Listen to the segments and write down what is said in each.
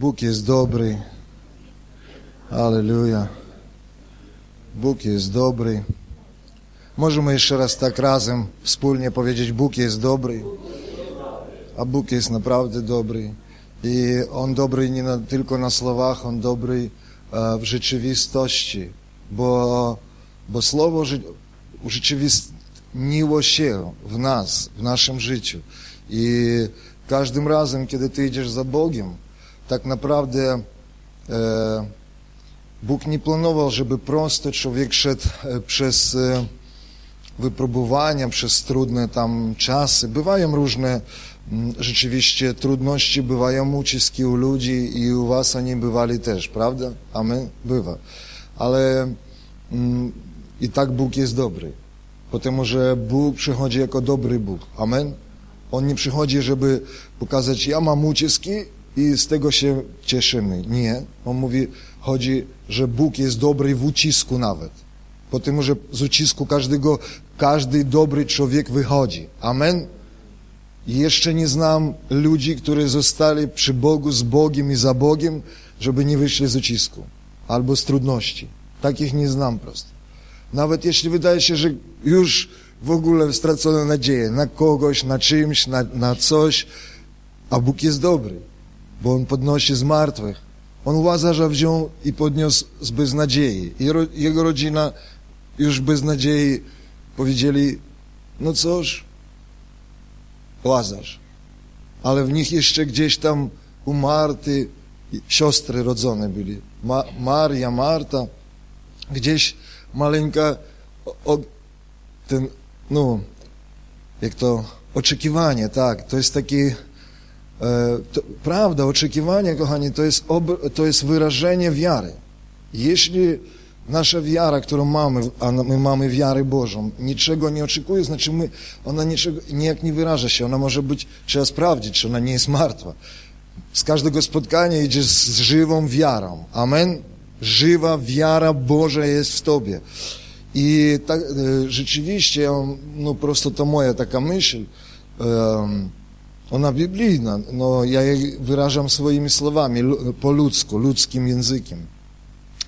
Bóg jest dobry. Aleluja. Bóg jest dobry. Możemy jeszcze raz tak razem wspólnie powiedzieć, Bóg jest dobry. A Bóg jest naprawdę dobry. I On dobry nie na, tylko na słowach, On dobry e, w rzeczywistości. Bo, bo Słowo urzeczywistniło się w nas, w naszym życiu. I każdym razem, kiedy Ty idziesz za Bogiem, tak naprawdę e, Bóg nie planował, żeby prosto człowiek szedł e, przez e, wypróbowania, przez trudne tam czasy. Bywają różne rzeczywiście trudności, bywają uciski u ludzi i u was oni bywali też, prawda? Amen? Bywa. Ale mm, i tak Bóg jest dobry. Potem, że Bóg przychodzi jako dobry Bóg. Amen? On nie przychodzi, żeby pokazać, ja mam uciski i z tego się cieszymy. Nie. On mówi, chodzi, że Bóg jest dobry w ucisku nawet. Po tym, że z ucisku każdego, każdy dobry człowiek wychodzi. Amen? Jeszcze nie znam ludzi, którzy zostali przy Bogu, z Bogiem i za Bogiem, żeby nie wyszli z ucisku albo z trudności. Takich nie znam prosto. Nawet jeśli wydaje się, że już w ogóle stracono nadzieję na kogoś, na czymś, na, na coś, a Bóg jest dobry, bo On podnosi z martwych. On Łazarza wziął i podniósł z beznadziei. Jego rodzina już bez nadziei powiedzieli, no cóż, Łazarz. Ale w nich jeszcze gdzieś tam u Marty siostry rodzone byli. Ma, Maria, Marta. Gdzieś maleńka ten, no, jak to, oczekiwanie, tak, to jest taki, prawda, oczekiwanie, kochani, to jest, to jest wyrażenie wiary. Jeśli nasza wiara, którą mamy, a my mamy wiarę Bożą, niczego nie oczekuje, znaczy my, ona niczego, nijak nie wyraża się, ona może być, trzeba sprawdzić, czy ona nie jest martwa. Z każdego spotkania idziesz z żywą wiarą. Amen? Żywa wiara Boża jest w Tobie. I tak, e, rzeczywiście, no prosto to moja taka myśl, ona biblijna, no ja je wyrażam swoimi słowami, po ludzku, ludzkim językiem,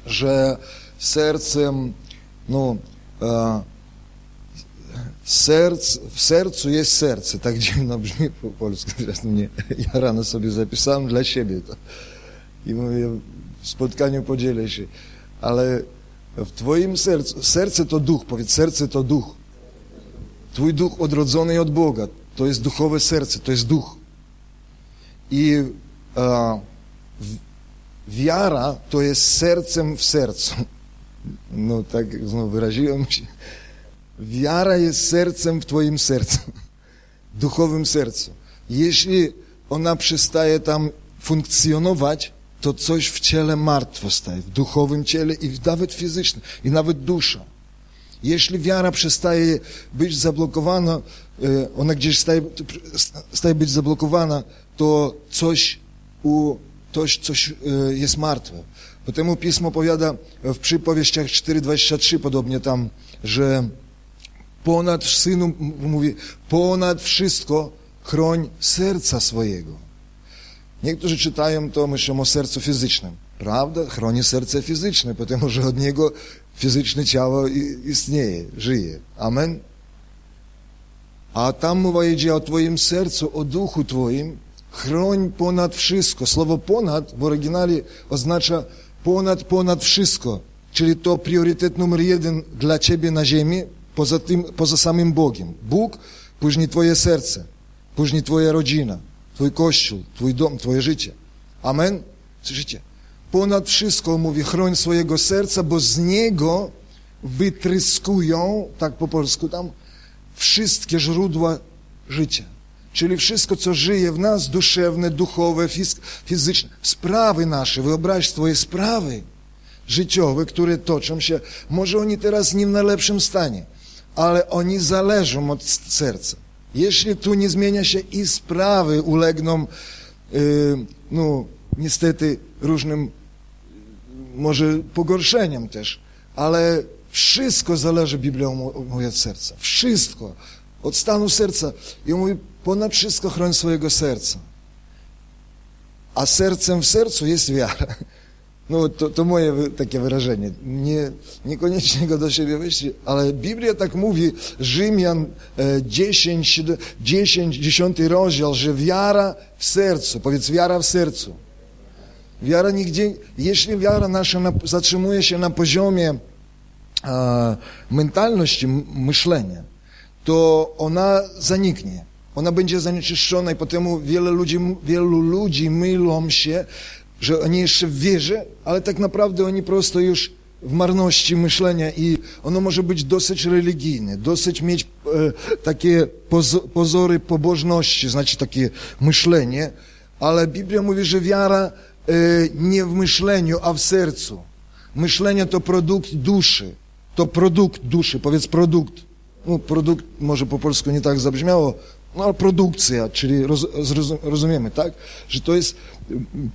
że sercem, no, e, serc, w sercu jest serce, tak dziwno brzmi po polsku, zresztą nie, ja rano sobie zapisałem dla siebie to. I mówię, w spotkaniu podzielę się, ale w Twoim sercu, serce to duch, powiedz, serce to duch. Twój duch odrodzony od Boga, to jest duchowe serce, to jest duch. I w, wiara to jest sercem w sercu. No tak znowu wyraziłem się. Wiara jest sercem w Twoim sercu, duchowym sercu. Jeśli ona przestaje tam funkcjonować, to coś w ciele martwo staje, w duchowym ciele i nawet fizycznym, i nawet dusza. Jeśli wiara przestaje być zablokowana, e, ona gdzieś staje, staje być zablokowana, to coś u, coś, coś e, jest martwe. Potem Pismo powiada w przypowieściach 4,23 podobnie tam, że ponad, synu mówi, ponad wszystko chroń serca swojego Niektórzy czytają to, myślą o sercu fizycznym. Prawda? Chroni serce fizyczne, ponieważ że od niego fizyczne ciało istnieje, żyje. Amen? A tam mowa idzie o Twoim sercu, o duchu Twoim. Chroń ponad wszystko. Słowo ponad w oryginale oznacza ponad, ponad wszystko. Czyli to priorytet numer jeden dla Ciebie na ziemi, poza, tym, poza samym Bogiem. Bóg, później Twoje serce, później Twoja rodzina, Twój kościół, Twój dom, Twoje życie. Amen? Słyszycie? Ponad wszystko mówi, chroń swojego serca, bo z niego wytryskują, tak po polsku tam, wszystkie źródła życia. Czyli wszystko, co żyje w nas, duszewne, duchowe, fizyczne, sprawy nasze, wyobraź swoje sprawy życiowe, które toczą się, może oni teraz nie w najlepszym stanie, ale oni zależą od serca. Jeśli tu nie zmienia się i sprawy ulegną, yy, no niestety różnym może pogorszeniom też, ale wszystko zależy, Biblia mówi, od serca. Wszystko. Od stanu serca. I mówi, ponad wszystko chroń swojego serca. a sercem w sercu jest wiara. No to, to moje takie wyrażenie. Nie, niekoniecznie go do siebie weźcie, ale Biblia tak mówi, Rzymian 10, 10, 10 rozdział, że wiara w sercu, powiedz wiara w sercu. Wiara nigdzie, jeśli wiara nasza na, zatrzymuje się na poziomie mentalności, myślenia, to ona zaniknie. Ona będzie zanieczyszczona i potem wiele ludzi, wielu ludzi mylą się, że oni jeszcze w wierze, ale tak naprawdę oni prosto już w marności myślenia i ono może być dosyć religijne, dosyć mieć e, takie pozory pobożności, znaczy takie myślenie, ale Biblia mówi, że wiara e, nie w myśleniu, a w sercu. Myślenie to produkt duszy, to produkt duszy, powiedz produkt. No, produkt może po polsku nie tak zabrzmiało, no, produkcja, czyli roz, rozumiemy, tak? Że to jest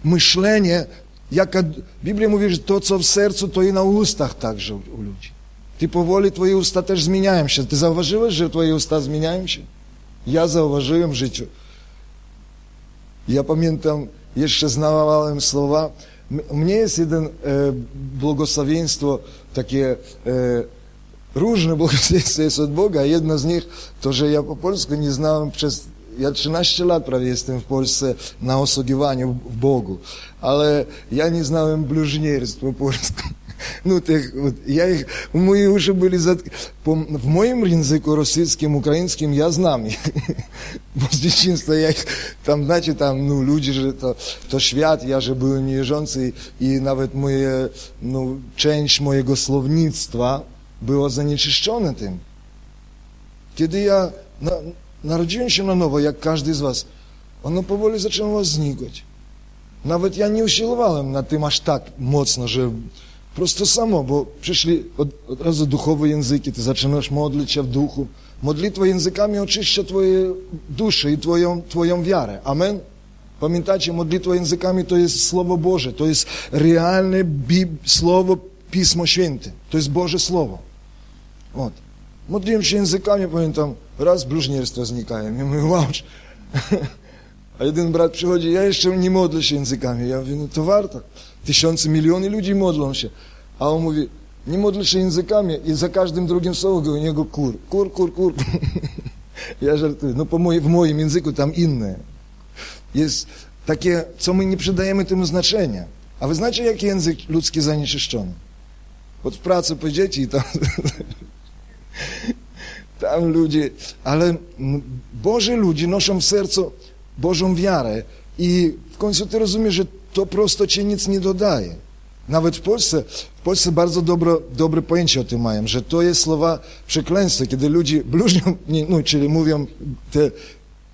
myślenie, jaka Biblia mówi, że to, co w sercu, to i na ustach także u, u ludzi. Ty powoli, twoje usta też zmieniają się. Ty zauważyłeś, że twoje usta zmieniają się? Ja zauważyłem w życiu. Ja pamiętam, jeszcze znałem mnie jest jeden e, błogosławieństwo takie e, różne błogosławieństwa jest od Boga. Jedno z nich to, że ja po polsku nie znałem przez ja 13 lat prawie jestem w Polsce na osługiwaniu w Bogu, ale ja nie znałem bluźnierstw po Ну, тих, от, я їх, мої уші були зат... По, в моєму язику, російським, українським, я знам їх. Бо з дитинства я їх, там, знаєте, там, ну, люди ж, то, то швят, я же був ніжонці, і навіть моє, ну, ченч моєго словництва було занечищене тим. Kiedy ja na, narodziłem się na nowo, jak każdy z was, ono powoli zaczęło znikać. Nawet ja nie usiłowałem na tym aż tak mocno, przyszli od, od razu duchowe języki, ty zaczynasz modlić się w duchu. Modlitwa językami oczyszcza twoje dusze i twoją, twoją wiarę. Amen? Pamiętajcie, modlitwa językami to jest Słowo Boże, to jest realne Bib Słowo Pismo Święte, to jest Boże Słowo. Вот. Modliłem się językami, pamiętam, raz bluźnierstwa znikają. Ja mówię, wow. A jeden brat przychodzi, ja jeszcze nie modlę się językami. Ja mówię, no to warto. Tysiące, miliony ludzi modlą się. A on mówi, nie modlę się językami i za każdym drugim słowem u niego kur, kur, kur, kur. Ja żartuję. No po moje, w moim języku tam inne. Jest takie, co my nie przydajemy temu znaczenia. A wy znacie, jaki język ludzki zanieczyszczony? Od pracy pójdziecie i tam tam ludzie, ale Boże ludzie noszą w sercu Bożą wiarę i w końcu ty rozumiesz, że to prosto ci nic nie dodaje. Nawet w Polsce, w Polsce bardzo dobro, dobre pojęcie o tym mają, że to jest słowa przekleństwa, kiedy ludzie bluźnią, no, czyli mówią te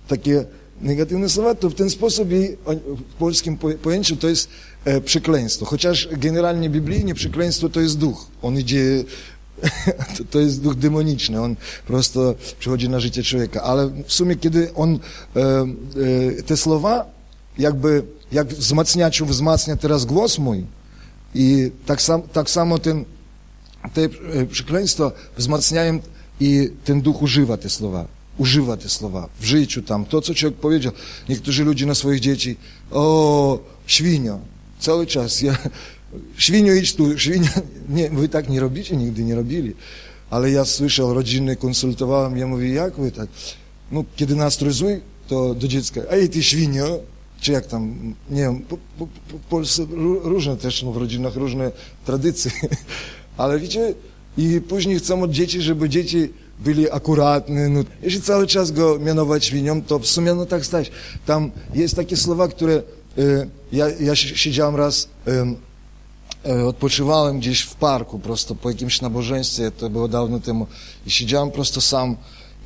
takie negatywne słowa, to w ten sposób i w polskim pojęciu to jest e, przekleństwo. Chociaż generalnie biblijnie przekleństwo to jest duch. On idzie to, to jest duch demoniczny, on prosto przychodzi na życie człowieka. Ale w sumie, kiedy on e, e, te słowa, jakby, jak wzmacniaczu wzmacnia teraz głos mój, i tak, sam, tak samo ten, te e, przekleństwa wzmacniają i ten duch używa te słowa. Używa te słowa w życiu tam. To, co człowiek powiedział. Niektórzy ludzie na swoich dzieci, o, świnio. Cały czas. Ja, Świniu idź tu, świnia, nie, wy tak nie robicie, nigdy nie robili. Ale ja słyszał, rodziny konsultowałem, ja mówię, jak wy tak? No, kiedy nastrój zły, to do dziecka, ej ty świnio, czy jak tam, nie wiem, po, po, po Polsce różne też, no, w rodzinach różne tradycje. Ale wiecie, i później chcą od dzieci, żeby dzieci byli akuratne. No, jeśli cały czas go mianować świnią, to w sumie no tak stać. Tam jest takie słowa, które y, ja, ja siedziałem raz y, odpoczywałem gdzieś w parku prosto po jakimś nabożeństwie, to było dawno temu, i siedziałem prosto sam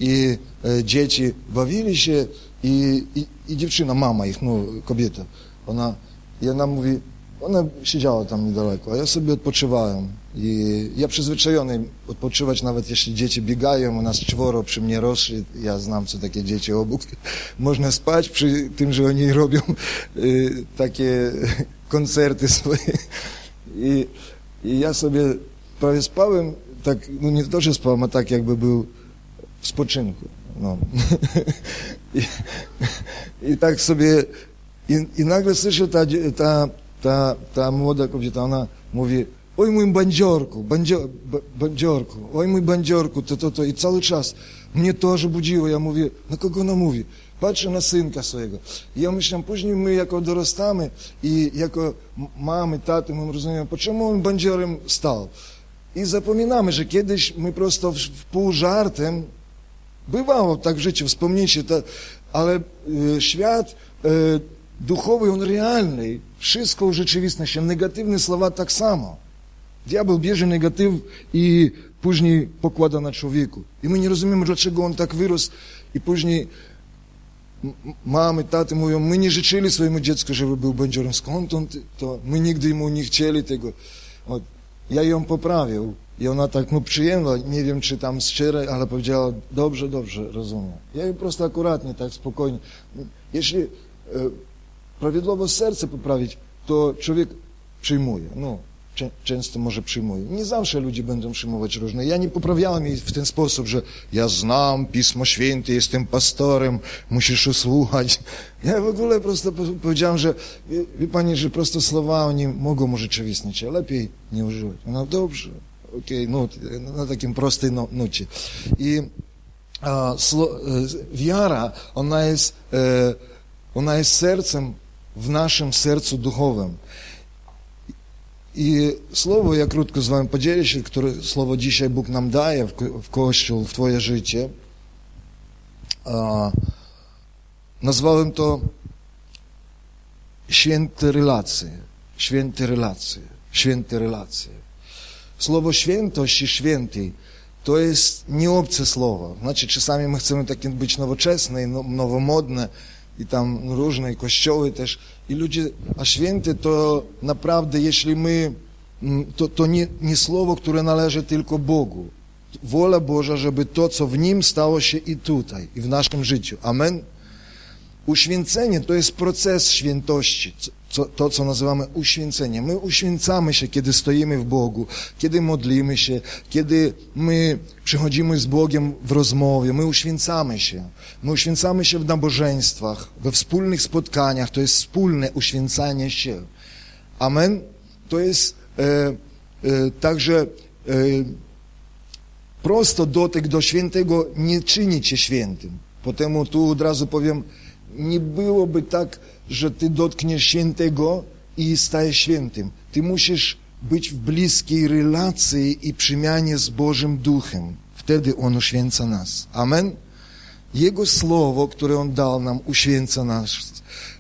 i e, dzieci bawili się i, i, i dziewczyna, mama ich, no kobieta, ona, i ona mówi, ona siedziała tam niedaleko, a ja sobie odpoczywałem. I ja przyzwyczajony odpoczywać nawet jeśli dzieci biegają, u nas czworo przy mnie rośnie, ja znam co takie dzieci obok, można spać przy tym, że oni robią y, takie koncerty swoje. I, I ja sobie prawie spałem, tak, no nie to, że spałem, a tak jakby był w spoczynku. No. I, I tak sobie I, i nagle słyszę, ta, ta, ta, ta młoda kobieta, ona mówi, oj mój bandziorku, bandzior, bandziorku, oj mój bandziorku, to, to, to. I cały czas mnie to aż budziło. Ja mówię, na kogo ona mówi? Patrzę na synka swojego. I ja myślę, później my jako dorastamy i jako mamy, taty, my rozumiemy, czemu on bandziorem stał. I zapominamy, że kiedyś my prosto w, w pół żartem, bywało tak w życiu, wspomnijcie, ale y, świat y, duchowy, on realny, wszystko w rzeczywistości, negatywne słowa tak samo. Diabeł bierze negatyw i później pokłada na człowieku. I my nie rozumiemy, dlaczego on tak wyrósł. I później mamy, taty mówią, my nie życzyli swojemu dziecku, żeby był bandziorem. Skąd on to? My nigdy mu nie chcieli tego. Od, ja ją poprawił i ona tak no przyjęła, nie wiem czy tam szczerze, ale powiedziała, dobrze, dobrze, rozumiem. Ja ją prosto akuratnie, tak spokojnie. Jeśli e, prawidłowo serce poprawić, to człowiek przyjmuje. No, często może przyjmuje. Nie zawsze ludzie będą przyjmować różne. Ja nie poprawiałem jej w ten sposób, że ja znam Pismo Święte, jestem pastorem, musisz usłuchać. Ja w ogóle prosto powiedziałem, że wie, wie pani, że prosto słowa oni mogą urzeczywistnić, a lepiej nie używać. No dobrze, okej, okay, no, na takim prostej no, nucie. I a, slo, e, wiara, ona jest, e, ona jest sercem w naszym sercu duchowym. I słowo, ja krótko z wami podzielę się, które słowo dzisiaj Bóg nam daje w, w Kościół, w twoje życie. A, nazwałem to święte relacje, święte relacje, święte relacje. Słowo świętość i święty to jest nieobce słowo. Znaczy, czasami my chcemy takie być nowoczesne, no, nowomodne, i tam różne i kościoły też. I ludzie, a święty to naprawdę, jeśli my, mm, to, nie, nie słowo, które należy tylko Bogu. Wola Boża, żeby to, co w Nim stało się i tutaj, i w naszym życiu. Amen. Uświęcenie to jest proces świętości, co, to, co nazywamy uświęceniem. My uświęcamy się, kiedy stoimy w Bogu, kiedy modlimy się, kiedy my przychodzimy z Bogiem w rozmowie, my uświęcamy się. My uświęcamy się w nabożeństwach, we wspólnych spotkaniach, to jest wspólne uświęcanie się. Amen? To jest e, e, także e, prosto dotyk do świętego nie czyni cię świętym. Potem tu od razu powiem, nie byłoby tak, że ty dotkniesz świętego i stajesz świętym. Ty musisz być w bliskiej relacji i przemianie z Bożym Duchem. Wtedy On uświęca nas. Amen? Jego Słowo, które On dał nam, uświęca nas.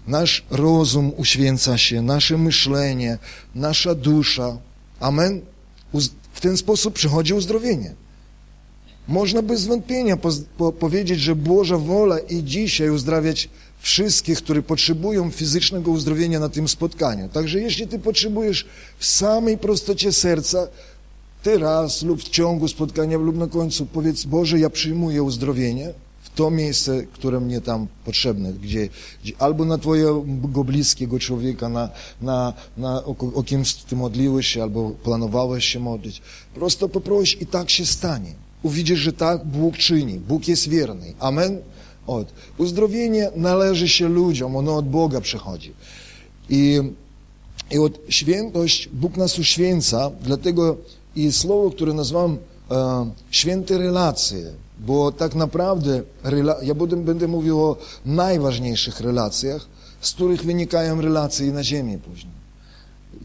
Nasz rozum uświęca się, nasze myślenie, nasza dusza. Amen? W ten sposób przychodzi uzdrowienie. Można bez wątpienia po, po, powiedzieć, że Boża wola i dzisiaj uzdrawiać wszystkich, którzy potrzebują fizycznego uzdrowienia na tym spotkaniu. Także jeśli ty potrzebujesz w samej prostocie serca, teraz lub w ciągu spotkania lub na końcu powiedz, Boże, ja przyjmuję uzdrowienie w to miejsce, które mnie tam potrzebne, gdzie, gdzie albo na twojego bliskiego człowieka, na, na, na o, o kimś ty modliłeś się, albo planowałeś się modlić. Prosto poproś i tak się stanie. Uwidzisz, że tak Bóg czyni. Bóg jest wierny. Amen? Od. Uzdrowienie należy się ludziom, ono od Boga przychodzi. I, i od świętość, Bóg nas uświęca, dlatego i słowo, które nazwam e, święte relacje, bo tak naprawdę ja będę, będę mówił o najważniejszych relacjach, z których wynikają relacje na ziemi później.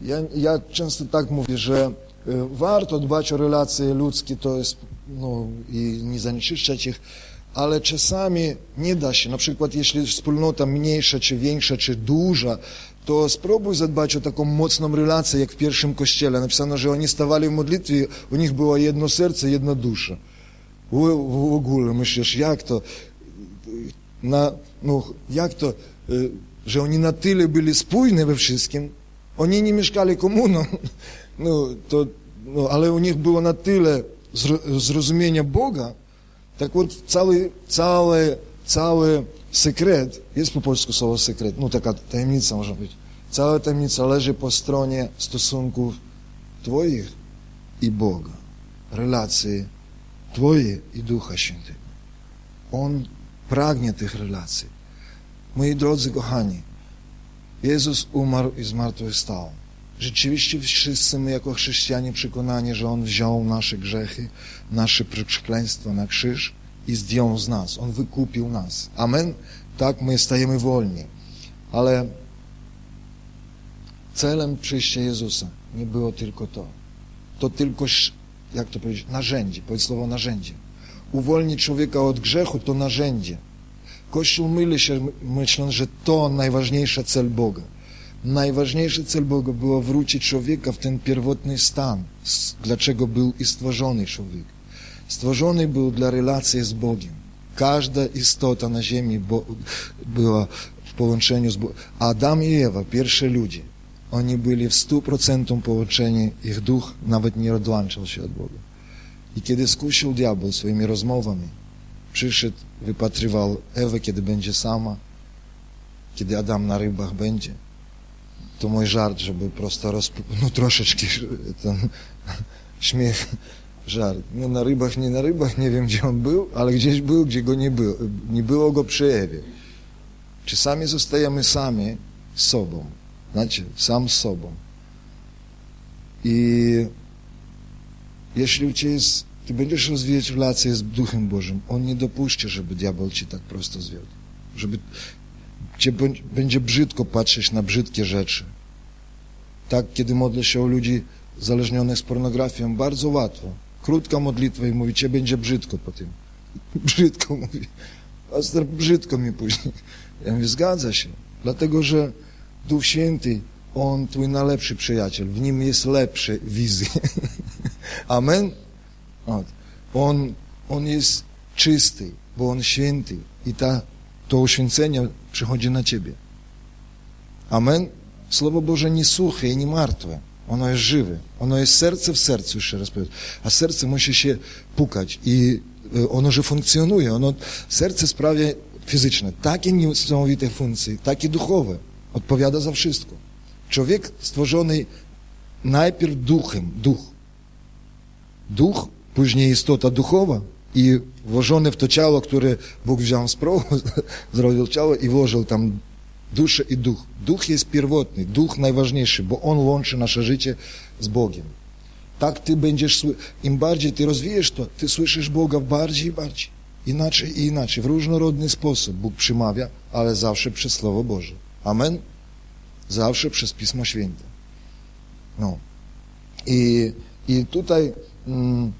Ja, ja często tak mówię, że e, warto dbać o relacje ludzkie, to jest, no, i nie zanieczyszczać ich, ale czasami nie da się. Na przykład jeśli wspólnota mniejsza, czy większa, czy duża, to spróbuj zadbać o taką mocną relację, jak w pierwszym kościele. Napisano, że oni stawali w modlitwie, u nich było jedno serce, jedna dusza. W, w ogóle myślisz, jak to, na, no, jak to, y, że oni na tyle byli spójni we wszystkim, oni nie mieszkali komuną, no, to, no, ale u nich było na tyle zrozumienia Boga, tak вот, cały, cały, cały sekret, jest po polsku słowo sekret, no taka tajemnica może być. Cała tajemnica leży po stronie stosunków Twoich i Boga, relacji Twoje i Ducha Świętego. On pragnie tych relacji. Moi drodzy kochani, Jezus umarł i zmartwychwstał. Rzeczywiście wszyscy my jako chrześcijanie przekonani, że On wziął nasze grzechy, nasze przekleństwa na krzyż i zdjął z nas. On wykupił nas. Amen? Tak, my stajemy wolni. Ale celem przyjścia Jezusa nie było tylko to. To tylko, jak to powiedzieć, narzędzie, powiedz słowo narzędzie. Uwolnić człowieka od grzechu to narzędzie. Kościół myli się myśląc, że to najważniejszy cel Boga. Najważniejszy cel Boga było wrócić człowieka w ten pierwotny stan, dlaczego był i stworzony człowiek. Stworzony był dla relacji z Bogiem. Każda istota na ziemi była w połączeniu z Bogiem. Adam i Ewa, pierwsze ludzie, oni byli w stu procentach połączeni, ich duch nawet nie odłączał się od Boga. I kiedy skusił diabeł swoimi rozmowami, przyszedł, wypatrywał Ewę, kiedy będzie sama, kiedy Adam na rybach będzie, to mój żart, żeby prosto rozp... no troszeczkę ten śmiech, żart. No na rybach, nie na rybach, nie wiem gdzie on był, ale gdzieś był, gdzie go nie było. Nie było go przy Ewie. Czasami zostajemy sami z sobą. Znaczy, sam z sobą. I jeśli u Ciebie jest, Ty będziesz rozwijać relacje z Duchem Bożym, On nie dopuści, żeby diabeł Cię tak prosto zwiódł. Żeby Cię będzie brzydko patrzeć na brzydkie rzeczy. Tak, kiedy modlę się o ludzi zależnionych z pornografią, bardzo łatwo. Krótka modlitwa i mówi, Cię będzie brzydko po tym. Brzydko mówi. Pastor, brzydko mi później. Ja mówię, zgadza się. Dlatego, że Duch Święty, On Twój najlepszy przyjaciel. W Nim jest lepsze wizje. Amen? On, on jest czysty, bo On święty. I ta, to uświęcenie przychodzi na Ciebie. Amen? Słowo Boże nie suche i nie martwe. Ono jest żywe. Ono jest serce w sercu, jeszcze raz powiem. A serce musi się pukać i e, ono, że funkcjonuje. Ono, serce sprawia fizyczne takie niesamowite funkcje, takie duchowe. Odpowiada za wszystko. Człowiek stworzony najpierw duchem, duch. Duch, później istota duchowa i włożony w to ciało, które Bóg wziął z prochu, zrobił ciało i włożył tam duszę i duch. Duch jest pierwotny, duch najważniejszy, bo on łączy nasze życie z Bogiem. Tak ty będziesz, im bardziej ty rozwijesz to, ty słyszysz Boga bardziej i bardziej. Inaczej i inaczej, w różnorodny sposób Bóg przymawia, ale zawsze przez Słowo Boże. Amen? Zawsze przez Pismo Święte. No. I, i tutaj mm,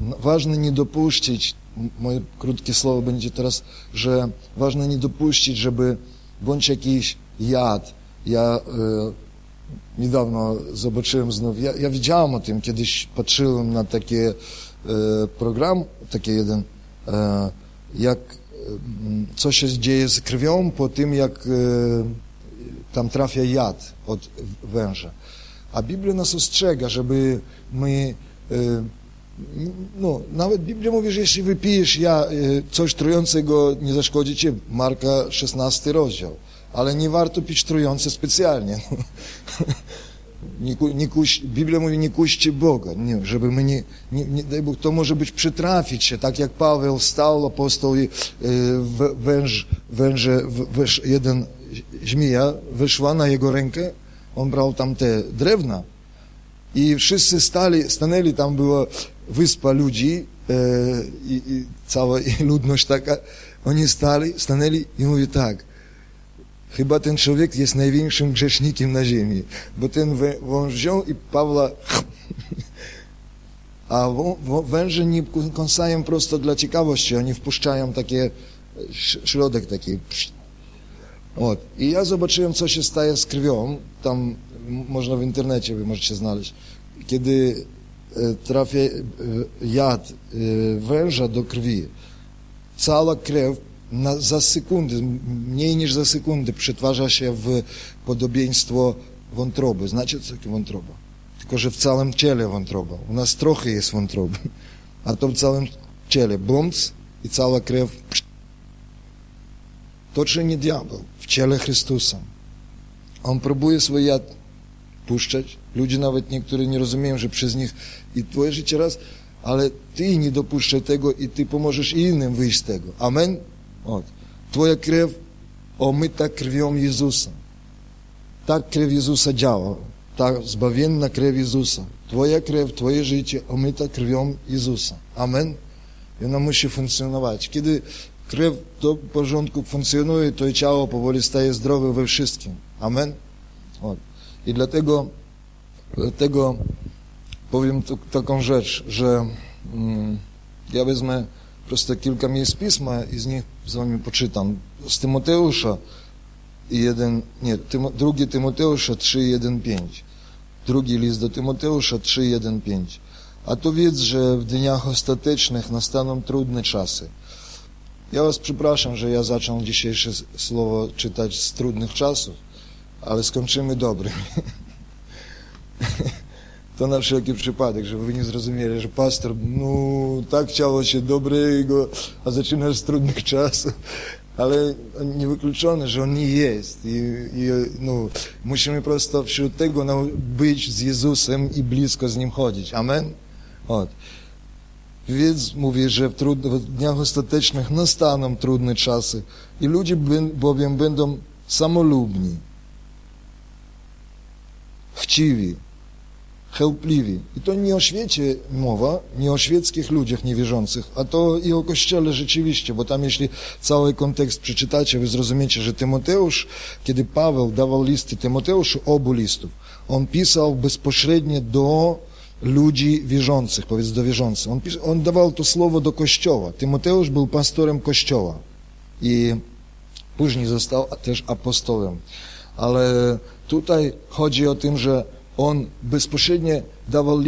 no, ważne nie dopuścić, moje krótkie słowo będzie teraz, że ważne nie dopuścić, żeby bądź jakiś jad. Ja e, niedawno zobaczyłem znów, ja, ja widziałem o tym, kiedyś patrzyłem na taki e, program, taki jeden, e, jak co się dzieje z krwią po tym, jak tam trafia jad od węża. A Biblia nas ostrzega, żeby my, no, nawet Biblia mówi, że jeśli wypijesz ja, e, coś trującego, nie zaszkodzi ci, Marka 16 rozdział. Ale nie warto pić trujące specjalnie. Nie, nie kuś, Biblia mówi, nie kuście Boga, nie, żeby my nie, nie, nie, daj Bóg, to może być przytrafić się, tak jak Paweł stał, apostoł i y, węż, węże, węż, jeden żmija wyszła na jego rękę, on brał tam te drewna i wszyscy stali, stanęli, tam była wyspa ludzi y, i cała i ludność taka, oni stali, stanęli i mówi tak, Chyba ten człowiek jest największym grzesznikiem na ziemi, bo ten wąż wziął i Pawła a węże nie kąsają prosto dla ciekawości, oni wpuszczają takie środek taki. Od. I ja zobaczyłem, co się staje z krwią, tam można w internecie, wy możecie znaleźć, kiedy e, trafia e, jad e, węża do krwi, cała krew na, za sekundę, mniej niż za sekundę przetwarza się w podobieństwo wątroby. Znacie co to wątroba? Tylko, że w całym ciele wątroba. U nas trochę jest wątroby, a to w całym ciele. Bumc i cała krew. To czyni diabeł w ciele Chrystusa. On próbuje swój jad puszczać. Ludzie nawet niektórzy nie rozumieją, że przez nich i twoje życie raz, ale ty nie dopuszczaj tego i ty pomożesz innym wyjść z tego. Amen? Ot. Twoja krew omyta krwią Jezusa. Tak krew Jezusa działa. Ta zbawienna krew Jezusa. Twoja krew, twoje życie omyta krwią Jezusa. Amen? I ona musi funkcjonować. Kiedy krew do porządku funkcjonuje, to ciało powoli staje zdrowe we wszystkim. Amen? Ot. I dlatego dlatego powiem tu, taką rzecz, że mm, ja wezmę prosto kilka miejsc Pisma i z nich z wami poczytam. Z Tymoteusza 1, nie, Tymo, drugi Tymoteusza 3, 1, 5. Drugi list do Tymoteusza 3, 1, 5. A to wiedz, że w dniach ostatecznych nastaną trudne czasy. Ja was przepraszam, że ja zaczął dzisiejsze słowo czytać z trudnych czasów, ale skończymy dobrym. To na wszelki przypadek, żeby wy nie zrozumieli, że pastor, no tak chciało się dobrego, a zaczynasz z trudnych czasów. Ale niewykluczone, że on nie jest. I, i no, musimy prosto wśród tego no, być z Jezusem i blisko z Nim chodzić. Amen? Od. Więc mówię, że w, trud, w dniach ostatecznych nastaną trudne czasy i ludzie bowiem będą samolubni, chciwi, chełpliwi. I to nie o świecie mowa, nie o świeckich ludziach niewierzących, a to i o Kościele rzeczywiście, bo tam jeśli cały kontekst przeczytacie, wy zrozumiecie, że Tymoteusz, kiedy Paweł dawał listy Tymoteuszu, obu listów, on pisał bezpośrednio do ludzi wierzących, powiedz do wierzących. On, on dawał to słowo do Kościoła. Tymoteusz był pastorem Kościoła i później został też apostołem. Ale tutaj chodzi o tym, że on bezpośrednio dawał e,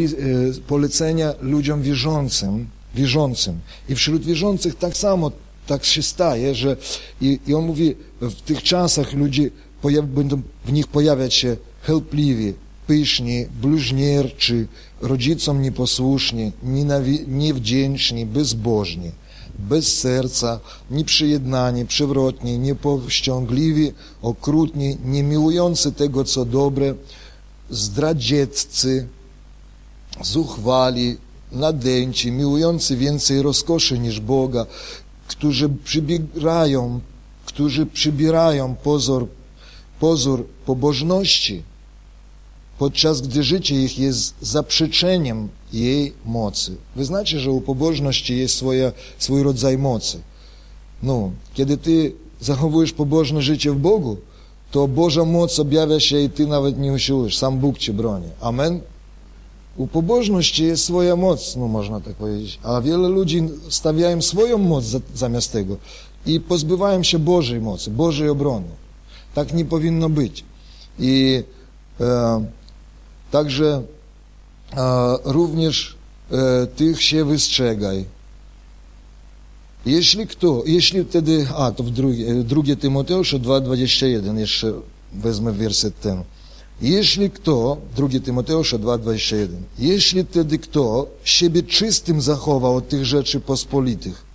polecenia ludziom wierzącym, wierzącym. I wśród wierzących tak samo tak się staje, że i, i on mówi, w tych czasach ludzie pojaw, będą w nich pojawiać się helpliwi, pyszni, bluźnierczy, rodzicom nieposłuszni, niewdzięczni, bezbożni, bez serca, nieprzyjednani, przewrotni, niepowściągliwi, okrutni, niemiłujący tego, co dobre, zdradzieccy, zuchwali, nadęci, miłujący więcej rozkoszy niż Boga, którzy przybierają, którzy przybierają pozór, pozór pobożności, podczas gdy życie ich jest zaprzeczeniem jej mocy. Wy znacie, że u pobożności jest swoje, swój rodzaj mocy. No, kiedy ty zachowujesz pobożne życie w Bogu, to Boża moc objawia się i ty nawet nie usiłujesz, sam Bóg cię broni. Amen? U pobożności jest swoja moc, no można tak powiedzieć, a wiele ludzi stawiają swoją moc zamiast tego i pozbywają się Bożej mocy, Bożej obrony. Tak nie powinno być. I e, także e, również e, tych się wystrzegaj. Jeśli kto, jeśli wtedy, a to w drugie, drugie Tymoteusza 2,21, jeszcze wezmę werset ten. Jeśli kto, drugie Tymoteusza 2,21, jeśli wtedy kto siebie czystym zachował od tych rzeczy pospolitych,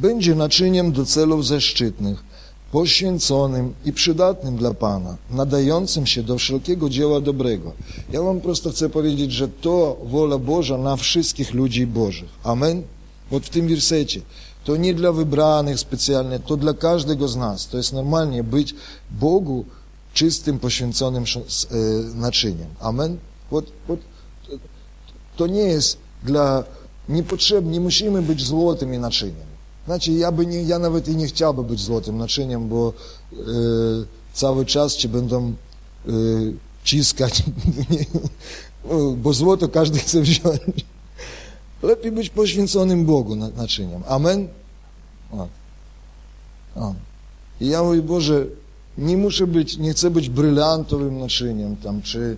będzie naczyniem do celów zaszczytnych, poświęconym i przydatnym dla Pana, nadającym się do wszelkiego dzieła dobrego. Ja wam prosto chcę powiedzieć, że to wola Boża na wszystkich ludzi Bożych. Amen? Вот w tym wersecie. то не для выбранных специально, то для каждого из нас. То есть нормальнее быть Богу чистым пощенценным э, начинием. Амен. Вот, вот, то не есть для непотреб, не мусимо быть золотыми начиннями. Значить, я би ні, я навіть і не хотів би бути золотим начинням, бо э, е, цілий час чи будемо е, э, чіскати, бо золото кожен це взяв. Lepiej być poświęconym Bogu naczyniem. Amen? O. O. I ja mówię, Boże, nie muszę być, nie chcę być brylantowym naczyniem tam, czy,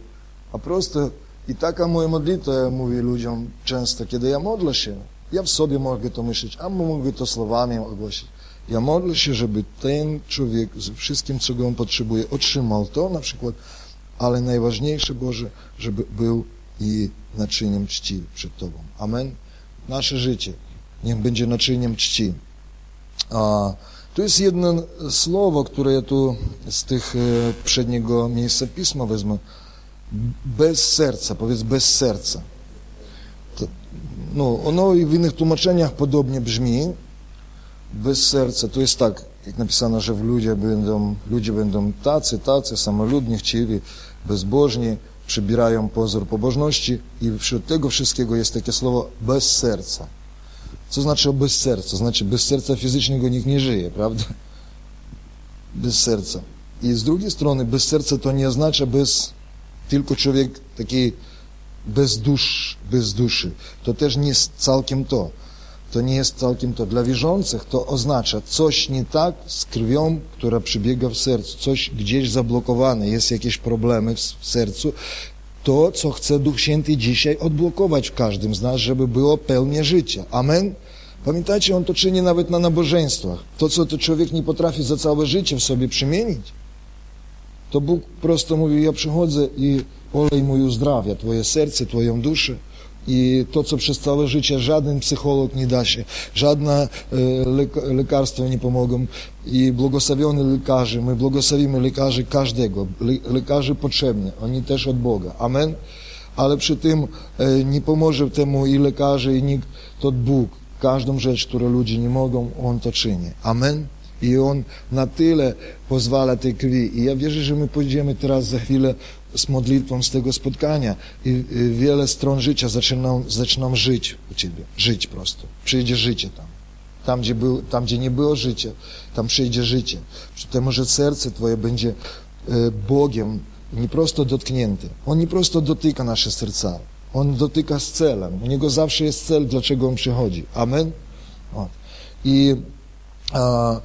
a prosto i taka moja modlitwa, ja mówię ludziom często, kiedy ja modlę się, ja w sobie mogę to myśleć, a mogę to słowami ogłosić. Ja modlę się, żeby ten człowiek ze wszystkim, czego on potrzebuje, otrzymał to na przykład, ale najważniejsze, Boże, żeby był i naczyniem czci przed Tobą. Amen. Nasze życie niech będzie naczyniem czci. A, tu jest jedno słowo, które ja tu z tych e, przedniego miejsca pisma wezmę. Bez serca, powiedz bez serca. To, no, ono i w innych tłumaczeniach podobnie brzmi. Bez serca, to jest tak. jak napisano, że w ludzie będą, ludzie będą tacy, tacy, samoludni, chciwi, bezbożni, przybierają pozór pobożności i wśród tego wszystkiego jest takie słowo bez serca. Co znaczy bez serca? Znaczy bez serca fizycznego nikt nie żyje, prawda? Bez serca. I z drugiej strony bez serca to nie oznacza bez tylko człowiek taki bez dusz, bez duszy. To też nie jest całkiem to. To nie jest całkiem to. Dla wierzących to oznacza coś nie tak z krwią, która przebiega w sercu, coś gdzieś zablokowane, jest jakieś problemy w sercu. To, co chce Duch Święty dzisiaj odblokować w każdym z nas, żeby było pełnie życia. Amen? Pamiętajcie, On to czyni nawet na nabożeństwach. To, co to człowiek nie potrafi za całe życie w sobie przemienić, to Bóg prosto mówi, ja przychodzę i olej mój uzdrawia Twoje serce, Twoją duszę. I to, co przez całe życie żaden psycholog nie da się, żadne lekarstwa nie pomogą. I błogosławione lekarze, my błogosławimy lekarzy każdego, lekarzy potrzebni, oni też od Boga. Amen. Ale przy tym e, nie pomoże temu i lekarze, i nikt, to Bóg. Każdą rzecz, którą ludzie nie mogą, On to czyni. Amen. I On na tyle pozwala tej krwi. I ja wierzę, że my pójdziemy teraz za chwilę z modlitwą z tego spotkania i, wiele stron życia zaczną, zaczną żyć u Ciebie. Żyć prosto. Przyjdzie życie tam. Tam gdzie, był, tam, gdzie nie było życia, tam przyjdzie życie. Tym, że serce Twoje będzie e, Bogiem nie prosto dotknięte. On nie prosto dotyka nasze serca. On dotyka z celem. U Niego zawsze jest cel, dlaczego On przychodzi. Amen? O. I a,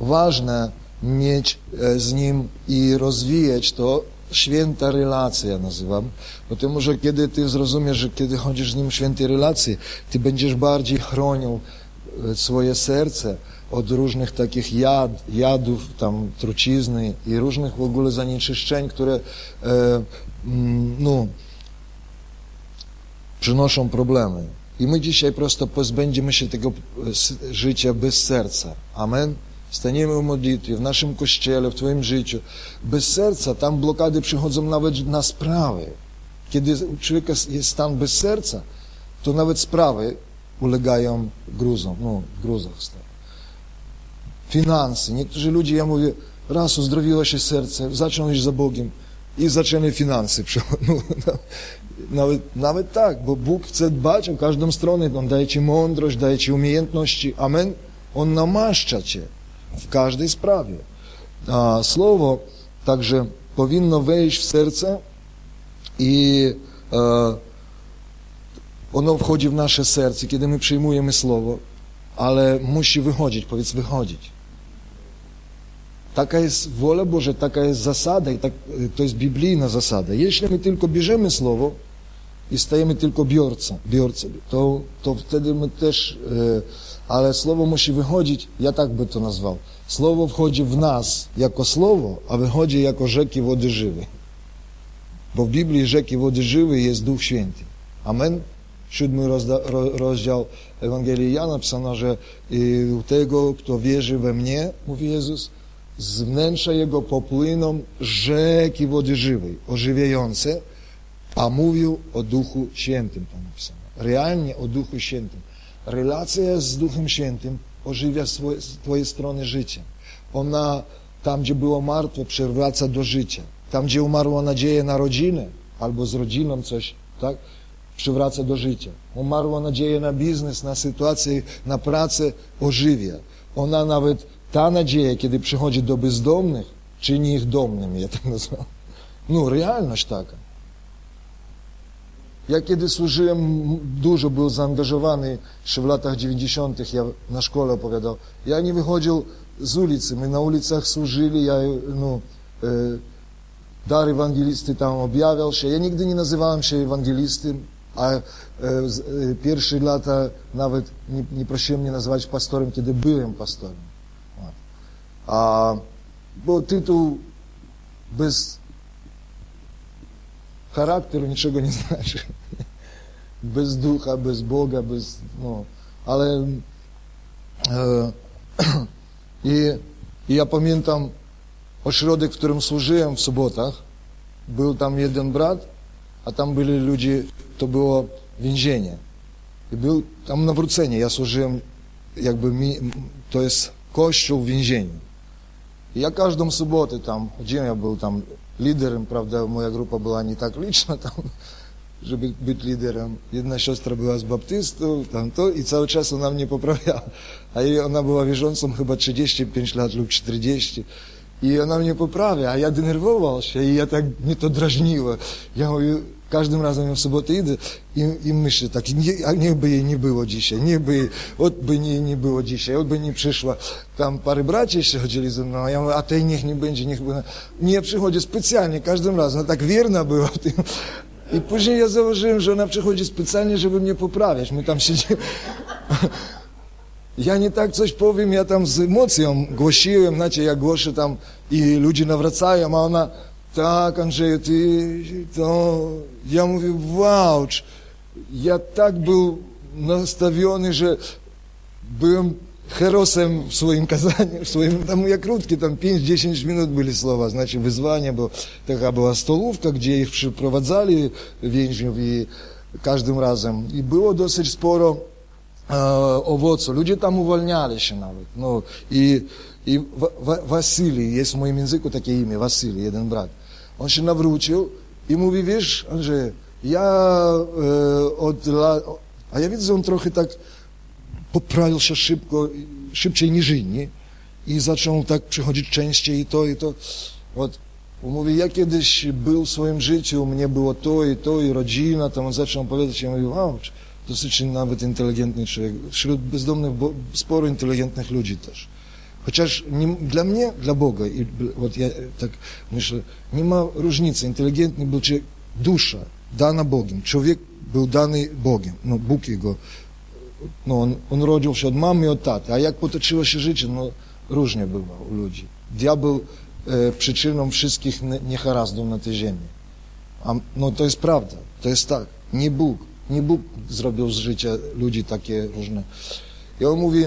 ważne mieć e, z Nim i rozwijać to, święta relacja, ja nazywam. Bo że kiedy ty zrozumiesz, że kiedy chodzisz z Nim w świętej relacji, ty będziesz bardziej chronił e, swoje serce od różnych takich jad, jadów, tam trucizny i różnych w ogóle zanieczyszczeń, które e, mm, no, przynoszą problemy. I my dzisiaj prosto pozbędziemy się tego e, życia bez serca. Amen? Staniemy w modlitwie, w naszym kościele, w Twoim życiu. Bez serca tam blokady przychodzą nawet na sprawy. Kiedy u człowieka jest stan bez serca, to nawet sprawy ulegają gruzom, no, gruzach stają. Finanse. Niektórzy ludzie, ja mówię, raz uzdrowiło się serce, zaczął iść za Bogiem i zaczęły finanse. No, no, nawet, nawet tak, bo Bóg chce dbać o każdą stronę. On daje Ci mądrość, daje Ci umiejętności. Amen. On namaszcza Cię w każdej sprawie. A słowo także powinno wejść w serce i e, ono wchodzi w nasze serce, kiedy my przyjmujemy słowo, ale musi wychodzić, powiedz wychodzić. Taka jest wola Boża, taka jest zasada i tak, to jest biblijna zasada. Jeśli my tylko bierzemy słowo i stajemy tylko biorcą, biorcą to, to wtedy my też e, ale słowo musi wychodzić, ja tak by to nazwał. Słowo wchodzi w nas jako słowo, a wychodzi jako rzeki wody żywej. Bo w Biblii rzeki wody żywej jest Duch Święty. Amen? Siódmy rozdział Ewangelii Jana napisano, że u tego, kto wierzy we mnie, mówi Jezus, z wnętrza Jego popłyną rzeki wody żywej, ożywiające, a mówił o Duchu Świętym, tam napisano. Realnie o Duchu Świętym. Relacja z Duchem Świętym ożywia swoje, Twoje strony życia. Ona tam, gdzie było martwe, przywraca do życia. Tam, gdzie umarła nadzieja na rodzinę, albo z rodziną coś, tak? Przywraca do życia. Umarła nadzieja na biznes, na sytuację, na pracę, ożywia. Ona nawet, ta nadzieja, kiedy przychodzi do bezdomnych, czyni ich domnymi, ja tak nazywam. No, realność taka. Ja kiedy służyłem, dużo był zaangażowany, jeszcze w latach 90. ja na szkole opowiadał. Ja nie wychodził z ulicy, my na ulicach służyli, ja no, e, dar ewangelisty tam objawiał się. Ja nigdy nie nazywałem się ewangelistą, a e, e, pierwsze lata nawet nie, nie prosiłem mnie nazywać pastorem, kiedy byłem pastorem. A, bo tytuł bez charakteru niczego nie znaczy. Bez ducha, bez Boga, bez, no, ale e, i, i ja pamiętam ośrodek, w którym służyłem w sobotach. Był tam jeden brat, a tam byli ludzie, to było więzienie. I był tam nawrócenie. Ja służyłem, jakby mi, to jest kościół w więzieniu. I ja każdą sobotę tam chodziłem, ja był tam liderem, prawda, moja grupa była nie tak liczna tam, żeby być liderem. Jedna siostra była z baptystów, tam to i cały czas ona mnie poprawiała. A jej ona była wierzącą chyba 35 lat lub 40. I ona mnie poprawia, a ja denerwował się i ja tak, mnie to drażniło. Ja mówię, każdym razem w sobotę idę i, i myślę tak, nie, a niechby jej nie było dzisiaj, niechby jej, odby jej nie było dzisiaj, odby nie przyszła. Tam parę braci jeszcze chodzili ze mną, a ja mówię, a tej niech nie będzie, niech by... Nie przychodzi specjalnie, każdym razem, tak wierna była tym. I później ja zauważyłem, że ona przychodzi specjalnie, żeby mnie poprawiać. My tam siedzimy. Ja nie tak coś powiem, ja tam z emocją głosiłem, znacie, ja głoszę tam i ludzie nawracają, a ona, tak Andrzeju, ty, to... Ja mówię, wow, ja tak był nastawiony, że byłem herosem w swoim kazaniu, w swoim, tam jak krótkie, tam 5-10 minut byli słowa, znaczy wyzwanie, bo taka była stolówka, gdzie ich przyprowadzali więźniów i każdym razem. I było dosyć sporo e, owocu. Ludzie tam uwalniali się nawet. No, i, i Wasili, jest w moim języku takie imię, Wasili, jeden brat. On się nawrócił i mówi, wiesz, Andrzej, ja e, od lat, a ja widzę, że on trochę tak poprawił się szybko, szybciej niż inni i zaczął tak przychodzić częściej i to, i to. Od, mówi, ja kiedyś był w swoim życiu, u mnie było to i to i rodzina, tam on zaczął opowiadać, ja mówię, wow, dosyć nawet inteligentny człowiek. Wśród bezdomnych sporo inteligentnych ludzi też. Chociaż nie, dla mnie, dla Boga, i вот ja tak myślę, nie ma różnicy. Inteligentny był człowiek, dusza dana Bogiem. Człowiek był dany Bogiem. No, Bóg jego no, on, on rodził się od mamy i od taty, a jak potoczyło się życie, no różnie było u ludzi. Diabeł e, przyczyną wszystkich niecharazdów na tej ziemi. A, no to jest prawda, to jest tak. Nie Bóg, nie Bóg zrobił z życia ludzi takie różne. I on mówi,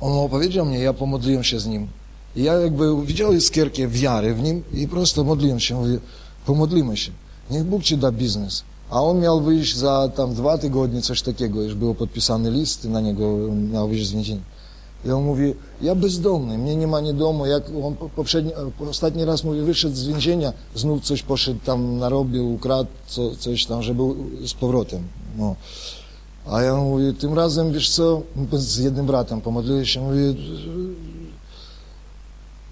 on opowiedział mnie, ja pomodliłem się z nim. I ja jakby widziałem iskierkę wiary w nim i prosto modliłem się, mówię, pomodlimy się. Niech Bóg ci da biznes. A on miał wyjść za tam dwa tygodnie, coś takiego, już było podpisany list na niego, miał wyjść z więzienia. I on mówi, ja bezdomny, mnie nie ma nie domu, jak on poprzedni, ostatni raz mówi, wyszedł z więzienia, znów coś poszedł tam, narobił, ukradł, co, coś tam, żeby z powrotem. No. A ja mówię, tym razem, wiesz co, z jednym bratem pomodliłem się, mówię,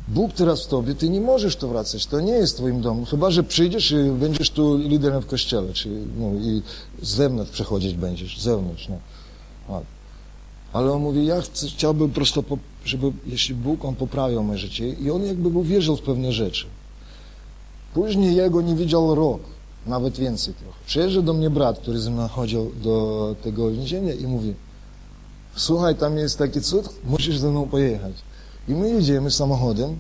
Bóg teraz w tobie, ty nie możesz tu wracać, to nie jest twoim domem, chyba, że przyjdziesz i będziesz tu liderem w kościele, czy, no, i z zewnątrz przechodzić będziesz, z zewnątrz, no. Ale on mówi, ja chcę, chciałbym prosto, żeby, jeśli Bóg, On poprawiał moje życie i On jakby uwierzył w pewne rzeczy. Później ja go nie widział rok, nawet więcej trochę. Przyjeżdża do mnie brat, który ze mną chodził do tego więzienia i mówi, słuchaj, tam jest taki cud, musisz ze mną pojechać. I my jedziemy samochodem,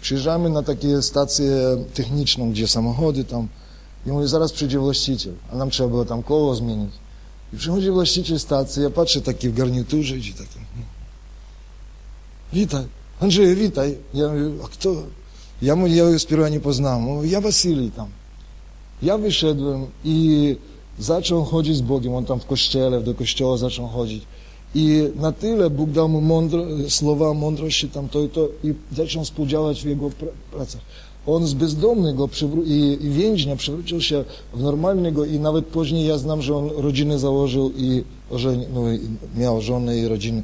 przyjeżdżamy na takie stację techniczną, gdzie samochody tam i mówię, zaraz przyjdzie właściciel, a nam trzeba było tam koło zmienić. I przychodzi właściciel stacji, ja patrzę taki w garniturze, idzie taki. Witaj, Andrzej, witaj. Ja mówię, a kto? Ja mu ja już nie poznałem. Mówię, ja Wasilij tam. Ja wyszedłem i zaczął chodzić z Bogiem. On tam w kościele, do kościoła zaczął chodzić. I na tyle Bóg dał mu mądro, słowa mądrości tam to i to i zaczął współdziałać w jego pracach. On z bezdomnego i, i więźnia przewrócił się w normalnego i nawet później ja znam, że on rodzinę założył i no, miał żonę i rodzinę.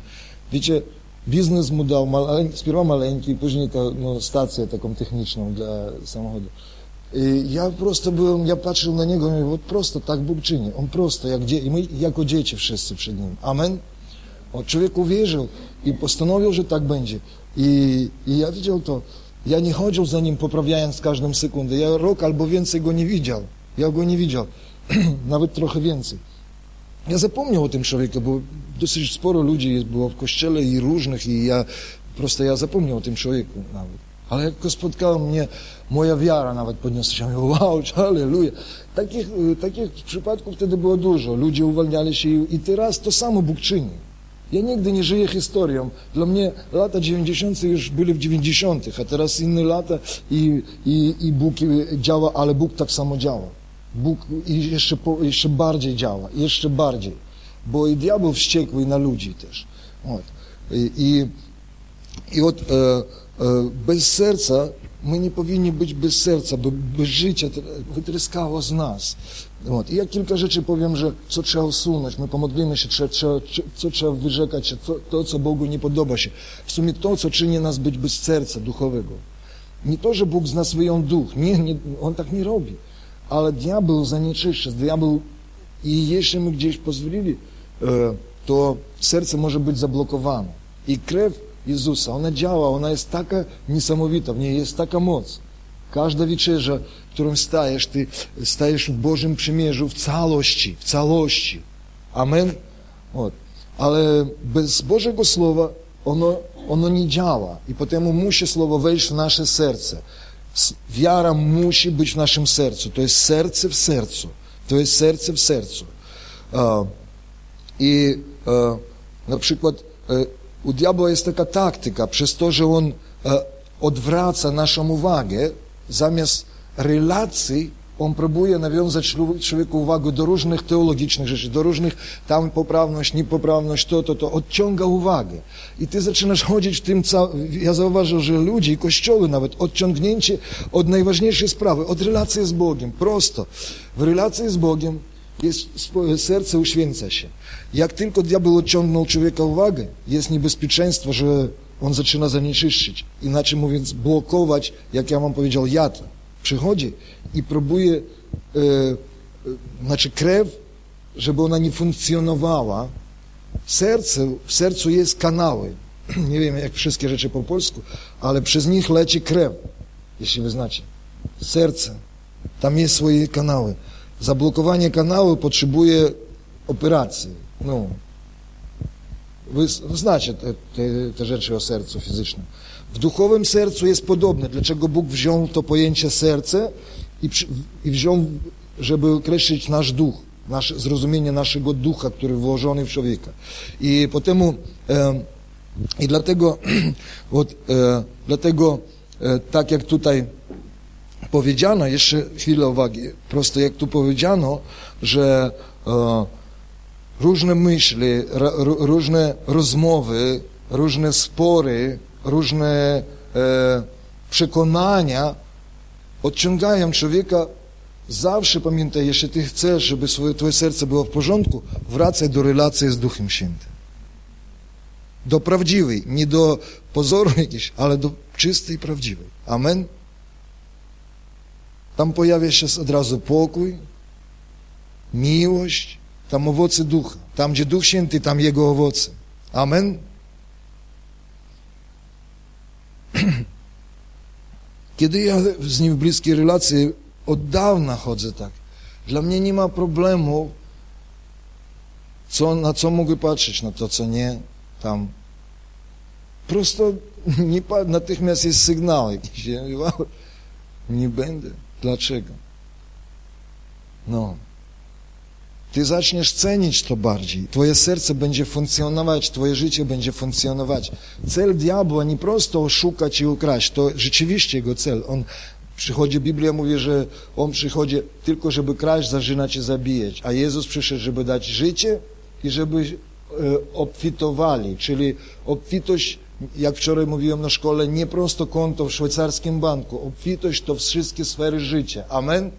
Wiecie, biznes mu dał, maleńki, spierwa maleńki, później to, no, stację taką techniczną dla samochodu. I ja prosto byłem, ja patrzył na niego i mówię, prosto tak Bóg czyni. On prosto, jak i my jako dzieci wszyscy przed Nim. Amen. On człowiek uwierzył i postanowił, że tak będzie. I, I ja widział to. Ja nie chodził za nim poprawiając każdą sekundę. Ja rok albo więcej go nie widział. Ja go nie widział. Nawet trochę więcej. Ja zapomniał o tym człowieku, bo dosyć sporo ludzi było w kościele i różnych i ja prosto ja zapomniał o tym człowieku nawet. Ale jak spotkała mnie moja wiara, nawet podniosła się, mówię, wow, aleluja. Takich, y, takich przypadków wtedy było dużo. Ludzie uwalniali się i teraz to samo Bóg czyni. Ja nigdy nie żyję historią. Dla mnie lata 90. już byli w 90., a teraz inne lata i, i, i Bóg y, działa, ale Bóg tak samo działa. Bóg jeszcze, po, jeszcze bardziej działa, jeszcze bardziej. Bo i diabeł wściekły na ludzi też. Ot. I, i, i od, e, без серця ми не повинні бути без серця, бо без життя витріскало з нас. От. І я кілька rzeczy powiem, że co trzeba usunąć, my pomodlimy się, trzeba, trzeba, co trzeba wyrzekać, to, to, co Bogu nie podoba się. W sumie to, co czyni nas być bez serca duchowego. Nie to, że Bóg z nas wyjął duch, nie, nie, On tak nie robi, ale diabeł zanieczyszcza, diabeł i jeśli my gdzieś pozwolili, to serce może być zablokowane. I krew Jezusa, ona działa, ona jest taka niesamowita, w niej jest taka moc. Każda wieczerza, którą stajesz, ty stajesz w Bożym przymierzu w całości, w całości. Amen? От. Ale bez Bożego Słowa ono, ono nie działa i potem musi Słowo wejść w nasze serce. Wiara musi być w naszym sercu. To jest serce w sercu. To jest serce w sercu. I na przykład u diabła jest taka taktyka, przez to, że on odwraca naszą uwagę, zamiast relacji on próbuje nawiązać człowieku uwagę do różnych teologicznych rzeczy, do różnych tam poprawność, niepoprawność, to, to, to, odciąga uwagę. I ty zaczynasz chodzić w tym, ja zauważyłem, że ludzie i kościoły nawet odciągnięcie od najważniejszej sprawy, od relacji z Bogiem, prosto. W relacji z Bogiem jest, serce uświęca się. Jak tylko diabeł odciągnął człowieka uwagę, jest niebezpieczeństwo, że on zaczyna zanieczyszczyć. Inaczej mówiąc, blokować, jak ja wam powiedział, jad. Przychodzi i próbuje, e, znaczy krew, żeby ona nie funkcjonowała. Serce, w sercu jest kanały. Nie wiem, jak wszystkie rzeczy po polsku, ale przez nich leci krew, jeśli wy znacie. Serce. Tam jest swoje kanały. Zablokowanie kanału potrzebuje operacji. No, wy, znacie te, te, te rzeczy o sercu fizycznym. W duchowym sercu jest podobne. Dlaczego Bóg wziął to pojęcie serce i, i wziął, żeby określić nasz duch, nasze, zrozumienie naszego ducha, który włożony w człowieka. I potem e, i dlatego, od, e, dlatego e, tak jak tutaj powiedziano, jeszcze chwilę uwagi, prosto jak tu powiedziano, że e, różne myśli, różne rozmowy, różne spory, różne e, przekonania odciągają człowieka. Zawsze pamiętaj, jeśli ty chcesz, żeby swoje, twoje serce było w porządku, wracaj do relacji z Duchem Świętym. Do prawdziwej, nie do pozoru jakiejś, ale do czystej, prawdziwej. Amen. Tam pojawia się od razu pokój, miłość, tam owoce ducha. Tam, gdzie Duch Święty, tam Jego owoce. Amen. Kiedy ja z nim w bliskiej relacji od dawna chodzę tak, dla mnie nie ma problemu, co, na co mogę patrzeć, na to, co nie, tam. Prosto nie, natychmiast jest sygnał jakiś. Nie będę. Dlaczego? No. Ty zaczniesz cenić to bardziej. Twoje serce będzie funkcjonować, twoje życie będzie funkcjonować. Cel diabła nie prosto oszukać i ukraść, to rzeczywiście jego cel. On przychodzi, Biblia mówi, że on przychodzi tylko, żeby kraść, zażynać i zabijać. A Jezus przyszedł, żeby dać życie i żeby e, obfitowali, czyli obfitość, jak wczoraj mówiłem na szkole, nie prosto konto w szwajcarskim banku. Obfitość to wszystkie sfery życia. Amen?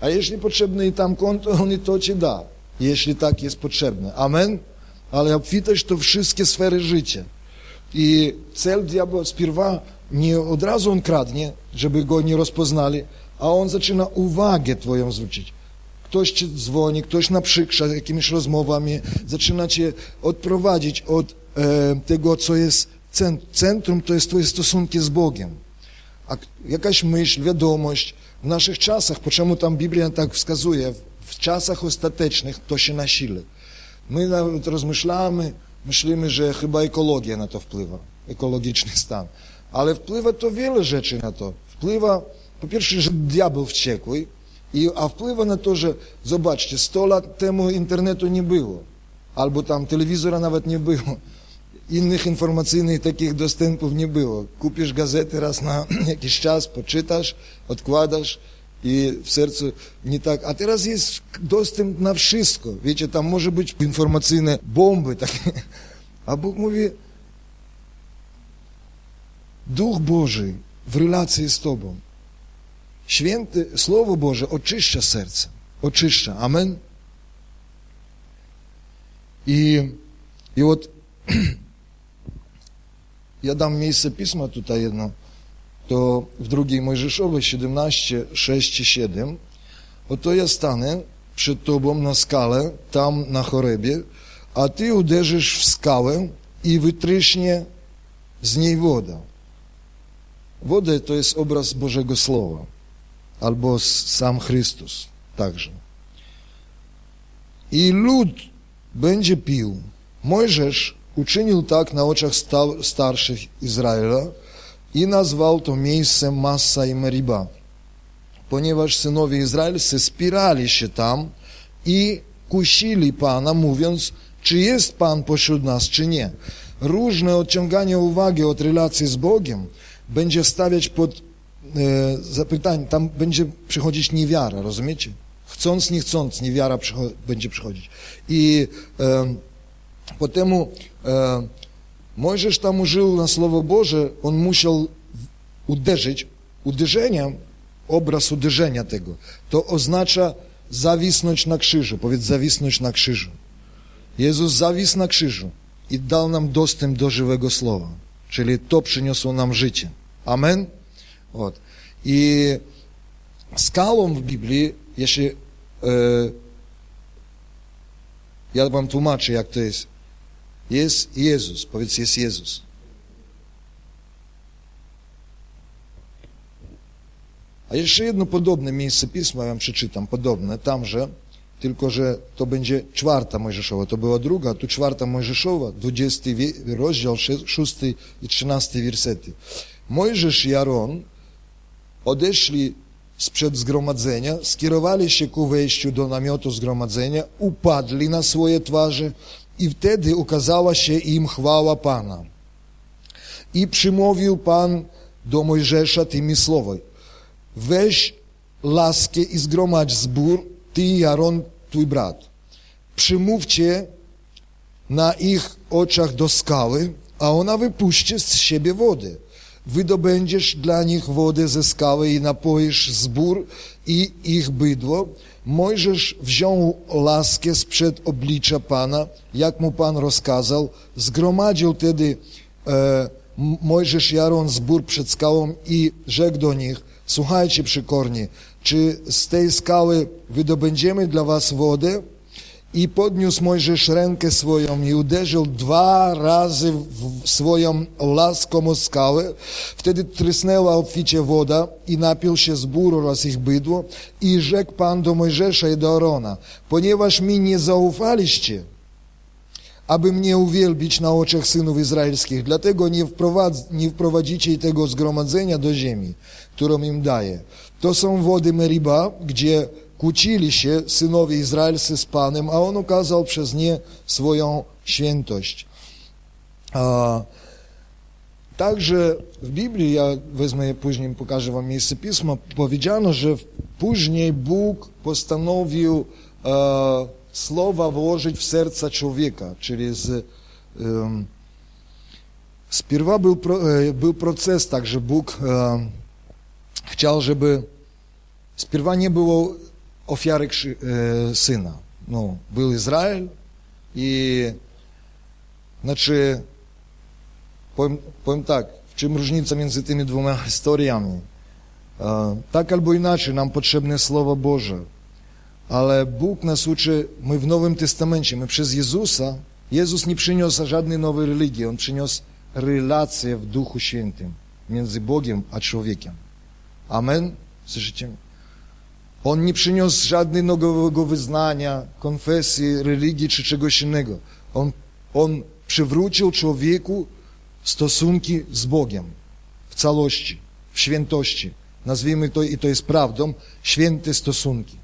A jeśli potrzebne i tam konto, on i to ci da, jeśli tak jest potrzebne. Amen? Ale obfitość to wszystkie sfery życia. I cel diabła spierwa nie od razu on kradnie, żeby go nie rozpoznali, a on zaczyna uwagę twoją zwrócić. Ktoś ci dzwoni, ktoś naprzykrza jakimiś rozmowami, zaczyna cię odprowadzić od tego, co jest centrum, to jest twoje stosunki z Bogiem. A jakaś myśl, wiadomość, w naszych czasach, po czemu tam Biblia tak wskazuje, w czasach ostatecznych to się nasili. My nawet rozmyślamy, myślimy, że chyba ekologia na to wpływa, ekologiczny stan. Ale wpływa to wiele rzeczy na to. Wpływa, po pierwsze, że diabeł wściekły, i, a wpływa na to, że zobaczcie, 100 lat temu internetu nie było, albo tam telewizora nawet nie było Інних інформаційних таких достинків не було. Купиш газети раз на якийсь час, почитаєш, відкладаєш і в серці не так. А зараз є доступ на всього. Віче, там може бути інформаційні бомби. такі. А Бог мові, Дух Божий в реляції з тобою. Швенте, Слово Боже очища серце, очища. Амен. І, і от ja dam miejsce pisma tutaj jedno, to w drugiej Mojżeszowej 17, 6 i 7. Oto ja stanę przed Tobą na skale, tam na chorebie, a Ty uderzysz w skałę i wytryśnie z niej woda. Woda to jest obraz Bożego Słowa, albo sam Chrystus także. I lud będzie pił. Mojżesz uczynił tak na oczach starszych Izraela i nazwał to miejscem Massa i Meriba, ponieważ synowie izraelscy spirali się tam i kusili Pana, mówiąc, czy jest Pan pośród nas, czy nie. Różne odciąganie uwagi od relacji z Bogiem będzie stawiać pod e, zapytanie, tam będzie przychodzić niewiara, rozumiecie? Chcąc, nie chcąc, niewiara przycho będzie przychodzić. I e, potem e, Mojżesz tam użył na Słowo Boże, on musiał uderzyć, uderzenia, obraz uderzenia tego, to oznacza zawisnąć na krzyżu, powiedz zawisnąć na krzyżu. Jezus zawisł na krzyżu i dał nam dostęp do żywego Słowa, czyli to przyniosło nam życie. Amen? Вот. I skałą w Biblii, jeśli e, ja wam tłumaczę, jak to jest, jest Jezus, powiedz, jest Jezus. A jeszcze jedno podobne miejsce Pisma ja wam przeczytam, podobne, tamże, tylko że to będzie czwarta Mojżeszowa, to była druga, tu czwarta Mojżeszowa, 20 rozdział, 6 i 13 wersety. Mojżesz i Aaron odeszli sprzed zgromadzenia, skierowali się ku wejściu do namiotu zgromadzenia, upadli na swoje twarze i wtedy ukazała się im chwała Pana. I przymówił Pan do Mojżesza tymi słowy. Weź laskę i zgromadź zbór, ty i Aaron, twój brat. Przymówcie na ich oczach do skały, a ona wypuści z siebie wodę wydobędziesz dla nich wodę ze skały i napoisz zbór i ich bydło. Mojżesz wziął laskę sprzed oblicza Pana, jak mu Pan rozkazał, zgromadził wtedy e, Mojżesz i Aaron zbór przed skałą i rzekł do nich, słuchajcie przykornie, czy z tej skały wydobędziemy dla was wodę? I podniósł Mojżesz rękę swoją i uderzył dwa razy w swoją laską o skałę. Wtedy trysnęła obficie woda i napił się z bór oraz ich bydło. I rzekł Pan do Mojżesza i do Arona, ponieważ mi nie zaufaliście, aby mnie uwielbić na oczach synów izraelskich, dlatego nie, wprowadz, nie wprowadzicie tego zgromadzenia do ziemi, którą im daję. To są wody Meriba, gdzie kłócili synowie izraelscy z Panem, a On ukazał przez nie swoją świętość. A, także w Biblii, ja wezmę później, pokażę wam miejsce Pisma, powiedziano, że później Bóg postanowił e, słowa włożyć w serca człowieka, czyli z, e, był, e, był proces tak, że Bóg e, chciał, żeby spierwa ofiary e, syna. No, był Izrael i znaczy powiem, powiem tak, w czym różnica między tymi dwoma historiami? E, tak albo inaczej nam potrzebne Słowo Boże, ale Bóg nas uczy, my w Nowym Testamencie, my przez Jezusa, Jezus nie przyniósł żadnej nowej religii, On przyniósł relację w Duchu Świętym między Bogiem a człowiekiem. Amen? Słyszycie? On nie przyniósł żadnego wyznania, konfesji, religii czy czegoś innego. On, on przywrócił człowieku stosunki z Bogiem w całości, w świętości. Nazwijmy to, i to jest prawdą, święte stosunki.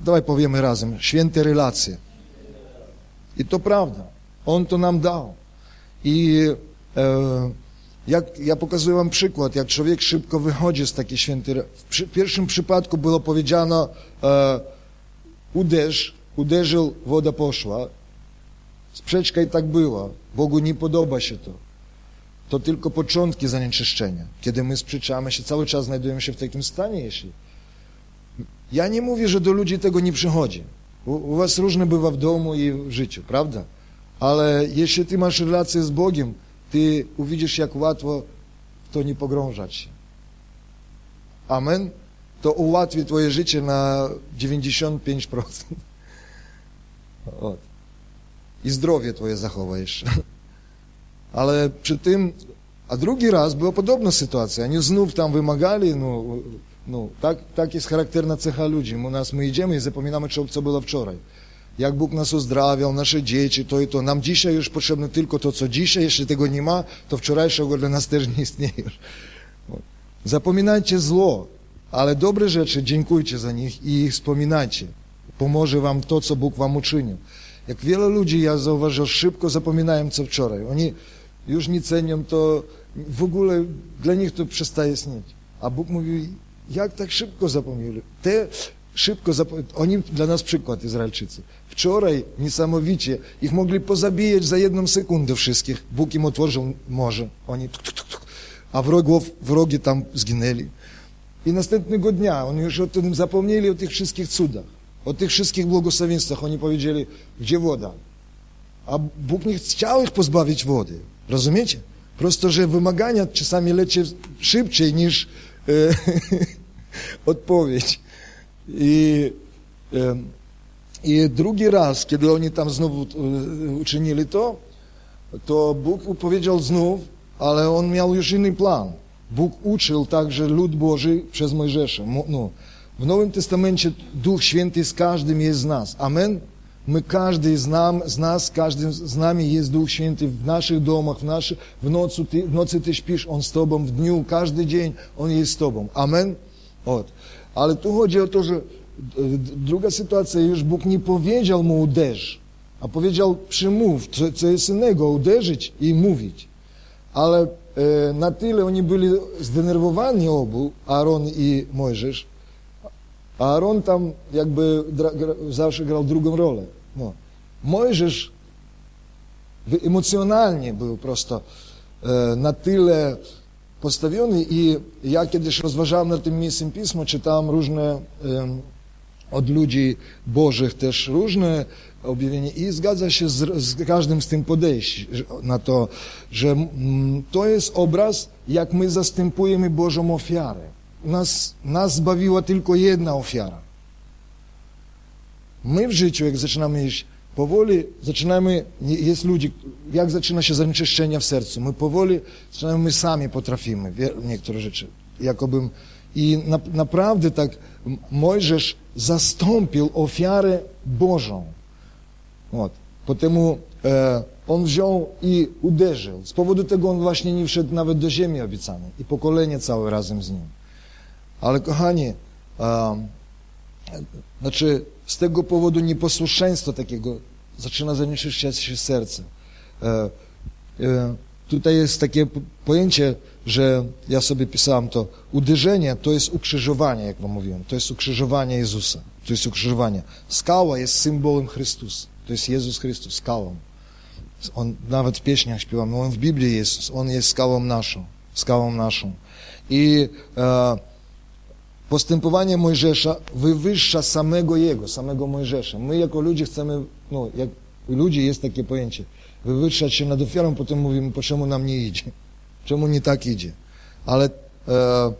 Dawaj powiemy razem, święte relacje. I to prawda. On to nam dał. I e, jak, ja pokazuję wam przykład, jak człowiek szybko wychodzi z takiej świętej... W przy, pierwszym przypadku było powiedziano e, uderz, uderzył, woda poszła. Sprzeczka i tak była. Bogu nie podoba się to. to tylko początki zanieczyszczenia. Kiedy my sprzeczamy się, cały czas znajdujemy się w takim stanie, jeśli... Ja nie mówię, że do ludzi tego nie przychodzi. U, u was różne bywa w domu i w życiu, prawda? Ale jeśli ty masz relację z Bogiem, ty uwidzisz, jak łatwo w to nie pogrążać się. Amen? To ułatwi twoje życie na 95%. От. I zdrowie twoje zachowa jeszcze. Ale przy tym, a drugi raz była podobna sytuacja. Oni znów tam wymagali, no, no tak, tak jest charakterna cecha ludzi. U nas my idziemy i zapominamy, co było wczoraj. Jak Bóg nas uzdrawiał, nasze dzieci, to i to. Nam dzisiaj już potrzebne tylko to, co dzisiaj. Jeśli tego nie ma, to wczorajszego dla nas też nie istnieje. Zapominajcie zło, ale dobre rzeczy, dziękujcie za nich i ich wspominajcie. Pomoże wam to, co Bóg wam uczynił. Jak wiele ludzi, ja zauważyłem, szybko zapominają, co wczoraj. Oni już nie cenią to, w ogóle dla nich to przestaje śnić. A Bóg mówi, jak tak szybko zapomnieli? Te szybko zapomnieli. Oni dla nas przykład, Izraelczycy. Wczoraj niesamowicie ich mogli pozabijać za jedną sekundę wszystkich. Bóg im otworzył morze. Oni tuk, tuk, tuk, a wrogów, wrogi tam zginęli. I następnego dnia oni już o tym zapomnieli, o tych wszystkich cudach, o tych wszystkich błogosławieństwach. Oni powiedzieli, gdzie woda? A Bóg nie chciał ich pozbawić wody. Rozumiecie? Prosto, że wymagania czasami leci szybciej niż e, odpowiedź. I, I drugi raz, kiedy oni tam znowu e, uczynili to, to Bóg powiedział znów, ale on miał już inny plan. Bóg uczył także lud Boży przez Mojżesza. No, w Nowym Testamencie Duch Święty z każdym jest z nas. Amen? My każdy z, nam, z nas, każdy z nami jest Duch Święty w naszych domach, w, naszy, w, nocy, ty, w nocy ty śpisz, On z Tobą, w dniu, każdy dzień On jest z Tobą. Amen? Od. Ale tu chodzi o to, że druga sytuacja, już Bóg nie powiedział mu uderz, a powiedział przymów, co, co jest innego, uderzyć i mówić. Ale e, na tyle oni byli zdenerwowani obu, Aaron i Mojżesz, a Aaron tam jakby zawsze grał drugą rolę. No. Mojżesz emocjonalnie był prosto e, na tyle postawiony i ja kiedyś rozważałem nad tym miejscem Pisma, czytałem różne od ludzi bożych też różne objawienia i zgadza się z, z każdym z tym podejść na to, że to jest obraz, jak my zastępujemy Bożą ofiarę nas, nas zbawiła tylko jedna ofiara. My w życiu, jak zaczynamy iść, powoli zaczynamy, jest ludzi, jak zaczyna się zanieczyszczenie w sercu, my powoli zaczynamy, my sami potrafimy niektóre rzeczy, jakobym, i na, naprawdę tak Mojżesz zastąpił ofiarę Bożą. Вот. Potem e, on wziął i uderzył. Z powodu tego on właśnie nie wszedł nawet do ziemi obiecanej i pokolenie całe razem z nim. Ale kochani, um, znaczy z tego powodu nieposłuszeństwo takiego zaczyna zanieczyszczać się serce. E, e, tutaj jest takie pojęcie, że ja sobie pisałem to, uderzenie to jest ukrzyżowanie, jak wam mówiłem, to jest ukrzyżowanie Jezusa, to jest ukrzyżowanie. Skała jest symbolem Chrystusa, to jest Jezus Chrystus, skałą. On nawet w pieśniach śpiewamy, on w Biblii jest, on jest skałą naszą, skałą naszą. I e, postępowanie Mojżesza wywyższa samego Jego, samego Mojżesza. My jako ludzie chcemy, no, jak u ludzi jest takie pojęcie, wywyższać się nad ofiarą, potem mówimy, po czemu nam nie idzie, czemu nie tak idzie. Ale e,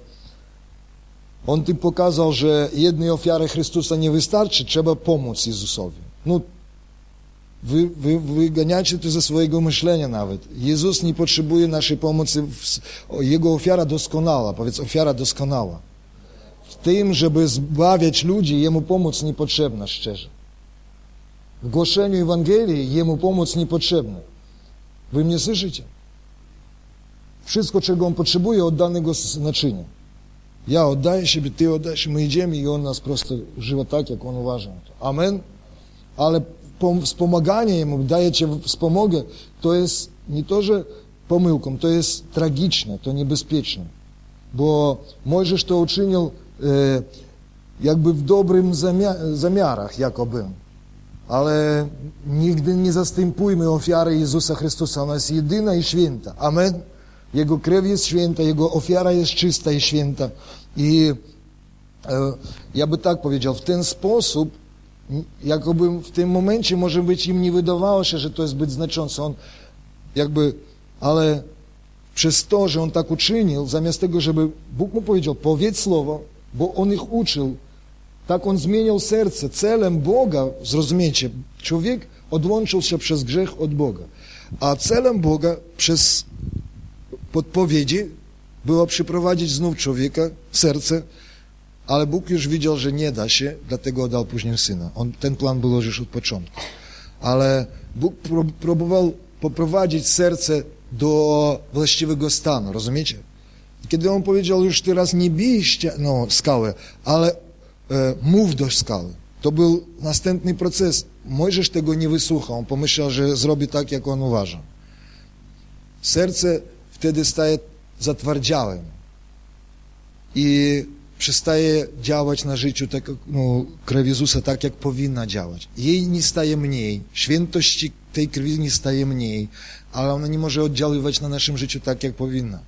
on tym pokazał, że jednej ofiary Chrystusa nie wystarczy, trzeba pomóc Jezusowi. No, wy, wy wyganiacie to ze swojego myślenia nawet. Jezus nie potrzebuje naszej pomocy, Jego ofiara doskonała, powiedz ofiara doskonała w tym, żeby zbawiać ludzi, Jemu pomoc niepotrzebna, szczerze. W głoszeniu Ewangelii Jemu pomoc niepotrzebna. Wy mnie słyszycie? Wszystko, czego On potrzebuje, oddane Go naczynia. Ja oddaję siebie, Ty oddajesz, my idziemy i On nas prosto używa tak, jak On uważa. Amen? Ale wspomaganie Jemu, daje Cię wspomogę, to jest nie to, że pomyłką, to jest tragiczne, to niebezpieczne. Bo Mojżesz to uczynił jakby w dobrym zamiarach, jakoby. Ale nigdy nie zastępujmy ofiary Jezusa Chrystusa. Ona jest jedyna i święta. Amen? Jego krew jest święta, Jego ofiara jest czysta i święta. I e, ja by tak powiedział, w ten sposób, jakby w tym momencie może być im nie wydawało się, że to jest zbyt znaczące. On jakby, ale przez to, że on tak uczynił, zamiast tego, żeby Bóg mu powiedział, powiedz słowo, bo on ich uczył, tak on zmieniał serce. Celem Boga, zrozumiecie, człowiek odłączył się przez grzech od Boga. A celem Boga przez podpowiedzi było przyprowadzić znów człowieka, serce, ale Bóg już widział, że nie da się, dlatego dał później Syna. On, ten plan był już od początku. Ale Bóg próbował poprowadzić serce do właściwego stanu, rozumiecie? Kiedy On powiedział już teraz nie bij no, skałę, ale e, mów do skały. To był następny proces. Mojżesz tego nie wysłuchał. On pomyślał, że zrobi tak, jak on uważa. Serce wtedy staje zatwardziałym i przestaje działać na życiu tak, no, krew Jezusa tak, jak powinna działać. Jej nie staje mniej, świętości tej krwi nie staje mniej, ale ona nie może oddziaływać na naszym życiu tak, jak powinna.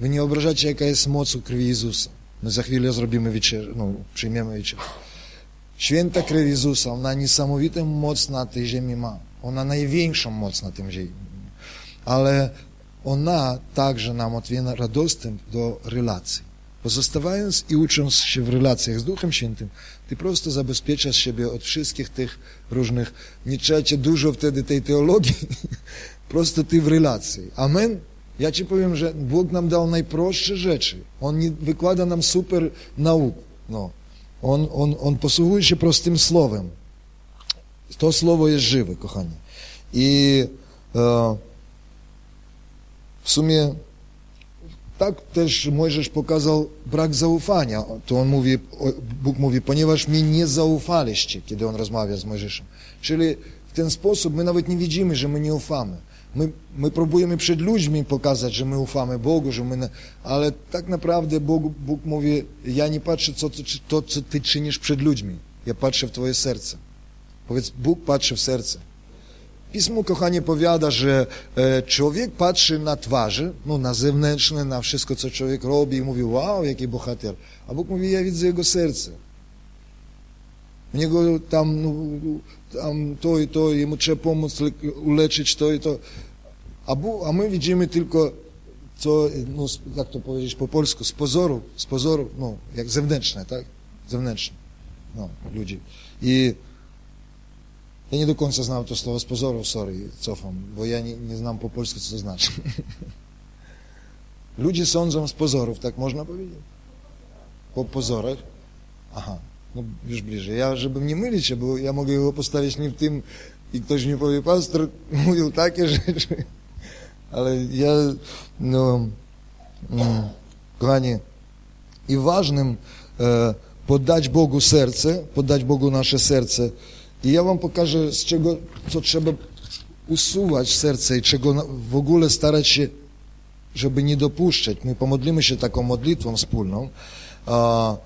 Wy nie wyobrażacie, jaka jest moc u krwi Jezusa. My za chwilę zrobimy wieczerę, no, przyjmiemy wieczerę. Święta krew Jezusa, ona niesamowitą moc na tej ziemi ma. Ona największą moc na tym ziemi. Ale ona także nam otwiera dostęp do relacji. Pozostając i ucząc się w relacjach z Duchem Świętym, ty prosto zabezpieczasz siebie od wszystkich tych różnych, nie trzeba cię dużo wtedy tej teologii, prosto ty w relacji. Amen? Ja ci powiem, że Bóg nam dał najprostsze rzeczy. On nie wykłada nam super nauk. No. On, on, on posługuje się prostym słowem. To słowo jest żywe, kochani. I e, w sumie tak też Mojżesz pokazał brak zaufania. To on mówi, Bóg mówi, ponieważ mi nie zaufaliście, kiedy on rozmawia z Mojżeszem. Czyli w ten sposób my nawet nie widzimy, że my nie ufamy. My, my próbujemy przed ludźmi pokazać, że my ufamy Bogu, że my, ale tak naprawdę Bóg, Bóg mówi, ja nie patrzę co, to, co ty czynisz przed ludźmi. Ja patrzę w twoje serce. Powiedz, Bóg patrzy w serce. Pismo, kochanie, powiada, że e, człowiek patrzy na twarzy, no, na zewnętrzne, na wszystko, co człowiek robi i mówi, wow, jaki bohater. A Bóg mówi, ja widzę jego serce. Tam, no, tam to i to, jemu trzeba pomóc, uleczyć to i to. A, Bóg, a my widzimy tylko, co, no, jak to powiedzieć po polsku, z pozoru, z pozoru, no, jak zewnętrzne, tak? Zewnętrzne, no, ludzi. I ja nie do końca znam to słowo z pozoru, sorry, cofam, bo ja nie, nie znam po polsku, co to znaczy. Ludzie sądzą z pozorów, tak można powiedzieć? Po pozorach? Aha, no już bliżej. Ja, żeby nie mylić się, bo ja mogę go postawić nie w tym i ktoś mi powie, pastor mówił takie rzeczy, ale ja, no, mm, kochani, i ważnym e, poddać Bogu serce, poddać Bogu nasze serce, i ja wam pokażę, z czego, co trzeba usuwać serce i czego w ogóle starać się, żeby nie dopuszczać. My pomodlimy się taką modlitwą wspólną. A,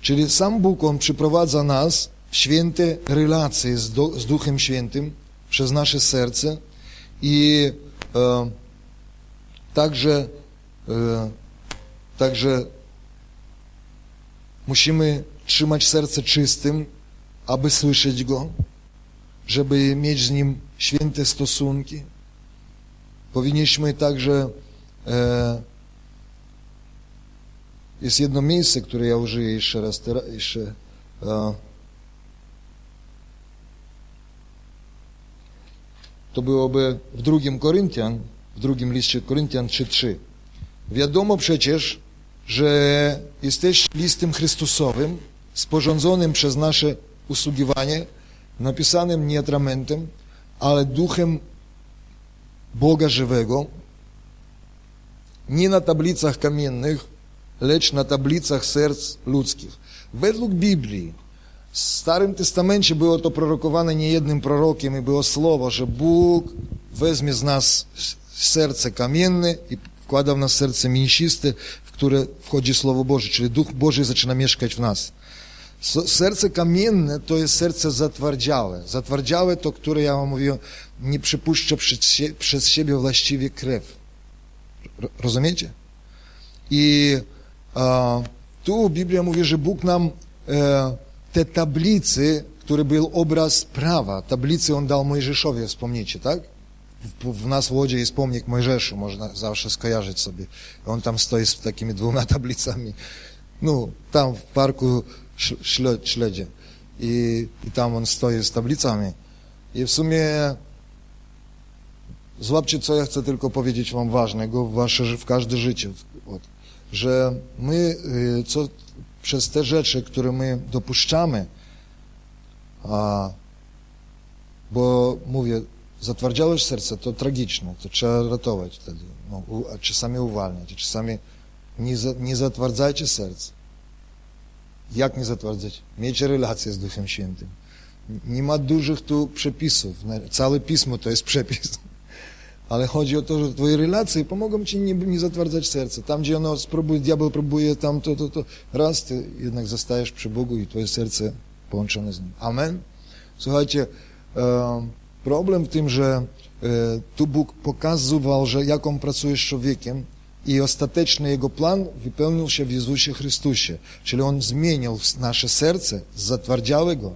czyli sam Bóg, On przyprowadza nas w święte relacje z, do, z Duchem Świętym przez nasze serce i e, także, e, także musimy trzymać serce czystym, aby słyszeć Go, żeby mieć z Nim święte stosunki. Powinniśmy także, e, jest jedno miejsce, które ja użyję jeszcze raz, teraz, jeszcze, to byłoby w drugim Koryntian, w drugim liście Koryntian 3.3. Wiadomo przecież, że jesteś listem Chrystusowym, sporządzonym przez nasze usługiwanie, napisanym nie atramentem, ale duchem Boga żywego, nie na tablicach kamiennych, lecz na tablicach serc ludzkich. Według Biblii, w Starym Testamencie było to prorokowane niejednym prorokiem i było słowo, że Bóg weźmie z nas serce kamienne i wkłada w nas serce mięsiste, w które wchodzi Słowo Boże, czyli Duch Boży zaczyna mieszkać w nas. Serce kamienne to jest serce zatwardziałe. Zatwardziałe to, które ja wam mówiłem, nie przypuszcza przez siebie właściwie krew. Rozumiecie? I tu Biblia mówi, że Bóg nam e, te tablicy, który był obraz prawa, tablicy On dał Mojżeszowi, wspomnicie, tak? W, nas w Łodzie jest pomnik Mojżeszu, można zawsze skojarzyć sobie. On tam stoi z takimi dwoma tablicami. No, tam w parku śledzie. I, I tam on stoi z tablicami. I w sumie złapcie, co ja chcę tylko powiedzieć wam ważnego w, wasze, w każde życie. Że my, y, co, przez te rzeczy, które my dopuszczamy, a, bo mówię, zatwardziałeś serce, to tragiczne, to trzeba ratować wtedy. No, a czasami uwalniać, czasami nie, za, nie zatwardzajcie serca. Jak nie zatwardzać? Mieć relację z Duchem Świętym. Nie ma dużych tu przepisów. Całe pismo to jest przepis. Ale chodzi o to, że twoje relacje pomogą ci nie, nie zatwardzać serca. Tam, gdzie ono spróbuje, diabeł próbuje tam to, to, to, raz ty jednak zostajesz przy Bogu i twoje serce połączone z Nim. Amen? Słuchajcie, problem w tym, że e, tu Bóg pokazywał, że jak On pracuje z człowiekiem i ostateczny Jego plan wypełnił się w Jezusie Chrystusie. Czyli On zmienił nasze serce z zatwardziałego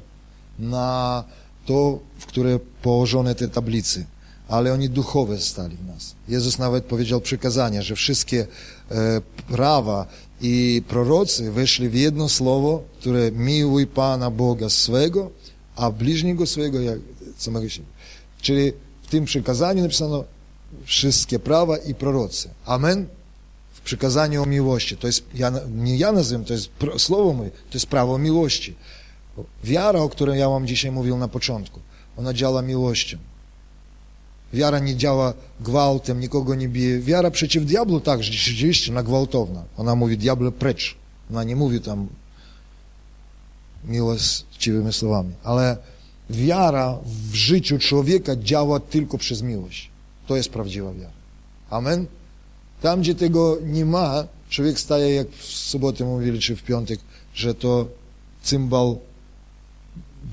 na to, w które położone te tablice ale oni duchowe stali w nas. Jezus nawet powiedział przykazania, że wszystkie e, prawa i prorocy weszli w jedno słowo, które miłuj Pana Boga swego, a bliźniego swego jak samego siebie. Czyli w tym przykazaniu napisano wszystkie prawa i prorocy. Amen? W przykazaniu o miłości. To jest, ja, nie ja nazywam, to jest słowo moje, to jest prawo miłości. Wiara, o której ja wam dzisiaj mówił na początku, ona działa miłością. Wiara nie działa gwałtem, nikogo nie bije. Wiara przeciw diablu także rzeczywiście na gwałtowna. Ona mówi diable precz. Ona nie mówi tam miłościwymi słowami. Ale wiara w życiu człowieka działa tylko przez miłość. To jest prawdziwa wiara. Amen? Tam, gdzie tego nie ma, człowiek staje, jak w sobotę mówili, czy w piątek, że to cymbal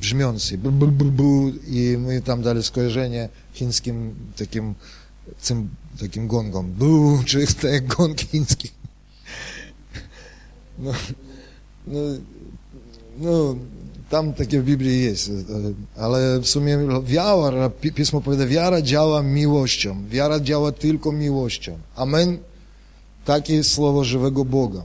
brzmiący. Bu, bu, bu, bu, I my tam dali skojarzenie chińskim takim, cym, takim gongom. Bu, czy jak gong chiński. No, no, no, tam takie w Biblii jest, ale w sumie wiara, Pismo powiada, wiara działa miłością. Wiara działa tylko miłością. Amen. Takie jest słowo żywego Boga.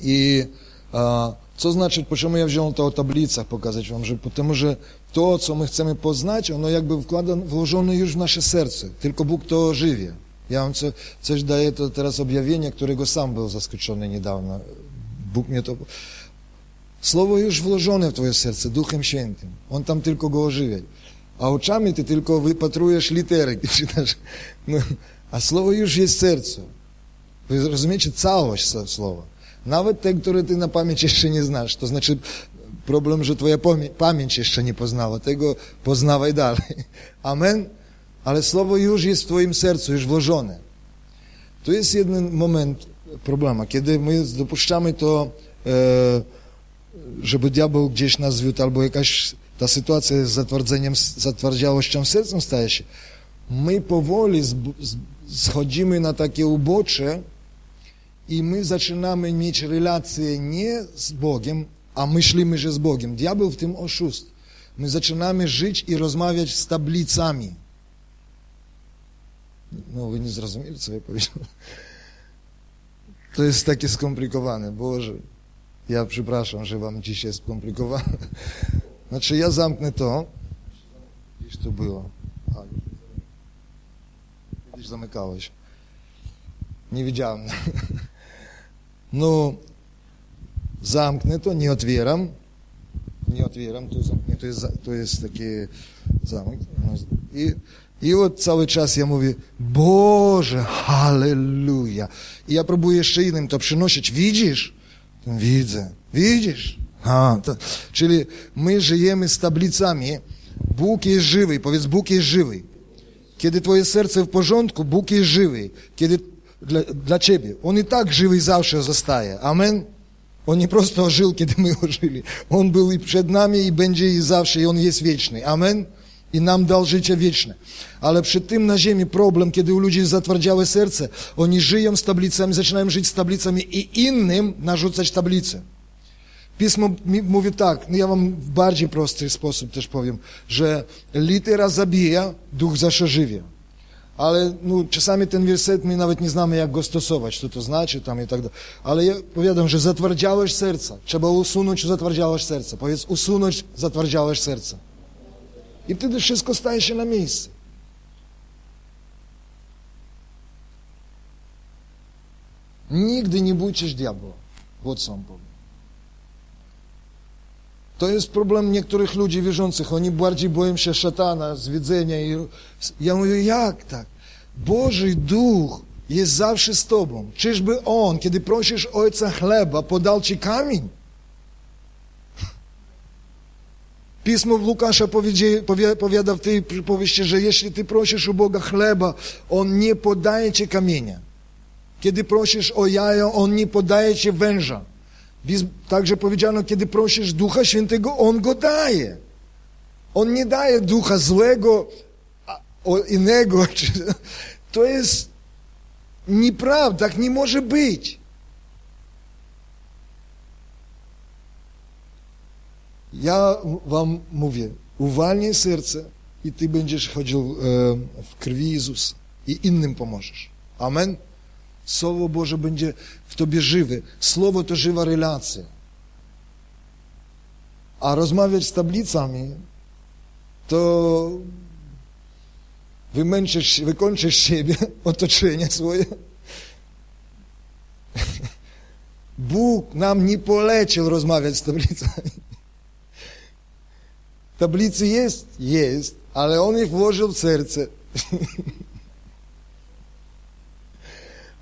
I a, co znaczy, почему я взял to o tablicach pokazać wam, że потому że to, co my chcemy poznać, ono jakby wkłada, włożone już w nasze serce. Tylko Bóg to ożywia. Ja wam co, coś daję to teraz objawienie, którego sam był zaskoczony niedawno. Bóg mnie to... Słowo już włożone w twoje serce, Duchem Świętym. On tam tylko go ożywia. A oczami ty tylko wypatrujesz litery, czytasz. No, a słowo już jest w sercu. Wy rozumiecie całość słowa. Nawet te, które ty na pamięć jeszcze nie znasz. To znaczy problem, że twoja pamięć jeszcze nie poznała. Tego poznawaj dalej. Amen? Ale słowo już jest w twoim sercu, już włożone. To jest jeden moment problemu. Kiedy my dopuszczamy to, e, żeby diabeł gdzieś nas zwiódł, albo jakaś ta sytuacja z zatwardzeniem, zatwardziałością sercem staje się, my powoli schodzimy na takie ubocze, i my zaczynamy mieć relacje nie z Bogiem, a myślimy, że z Bogiem. Diabeł w tym oszust. My zaczynamy żyć i rozmawiać z tablicami. No, wy nie zrozumieli, co ja powiedziałem. To jest takie skomplikowane. Boże, ja przepraszam, że wam dzisiaj jest skomplikowane. Znaczy, ja zamknę to. Gdzieś to było. A, kiedyś zamykałeś. Nie widziałem. No, zamknę to, nie otwieram. Nie otwieram, to, zamknę, to, jest, to jest taki zamek. I, I od cały czas ja mówię, Boże, halleluja. I ja próbuję jeszcze innym to przynosić. Widzisz? Widzę. Widzisz? A, to, czyli my żyjemy z tablicami. Bóg jest żywy. Powiedz, Bóg jest żywy. Kiedy twoje serce w porządku, Bóg jest żywy. Kiedy dla, dla Ciebie. On i tak żywy zawsze zostaje. Amen? On nie prosto żył, kiedy my ożyli. On był i przed nami, i będzie i zawsze, i On jest wieczny. Amen? i nam dał życie wieczne. Ale przy tym na ziemi problem, kiedy u ludzi zatwardziałe serce, oni żyją z tablicami, zaczynają żyć z tablicami i innym narzucać tablice. Pismo mówi tak, no ja wam w bardziej prosty sposób też powiem, że litera zabija, duch zawsze żywie. Ale no, czasami ten werset my nawet nie znamy, jak go stosować, co to znaczy tam i tak dalej. Ale ja powiadam, że zatwardziałeś serca. Trzeba usunąć zatwardziałeś serca. Powiedz, usunąć zatwardziałeś serca. I wtedy wszystko staje się na miejsce. Nigdy nie bójcie diabła. Вот co on powie. To jest problem niektórych ludzi wierzących. Oni bardziej boją się szatana, zwiedzenia. I... Ja mówię, jak tak? Boży Duch jest zawsze z Tobą. Czyżby On, kiedy prosisz Ojca chleba, podał Ci kamień? Pismo Łukasza powiada w tej przypowieści, że jeśli Ty prosisz u Boga chleba, On nie podaje Ci kamienia. Kiedy prosisz o jajo, On nie podaje Ci węża. Także powiedziano, kiedy prosisz Ducha Świętego, On go daje. On nie daje ducha złego, innego. To jest nieprawda, tak nie może być. Ja wam mówię, uwalnij serce i ty będziesz chodził w krwi Jezusa i innym pomożesz. Amen. Słowo Boże będzie w tobie żywe. Słowo to żywa relacja. A rozmawiać z tablicami, to wymęczysz, wykończysz siebie, otoczenie swoje. Bóg nam nie polecił rozmawiać z tablicami. Tablicy jest? Jest, ale On ich włożył w serce.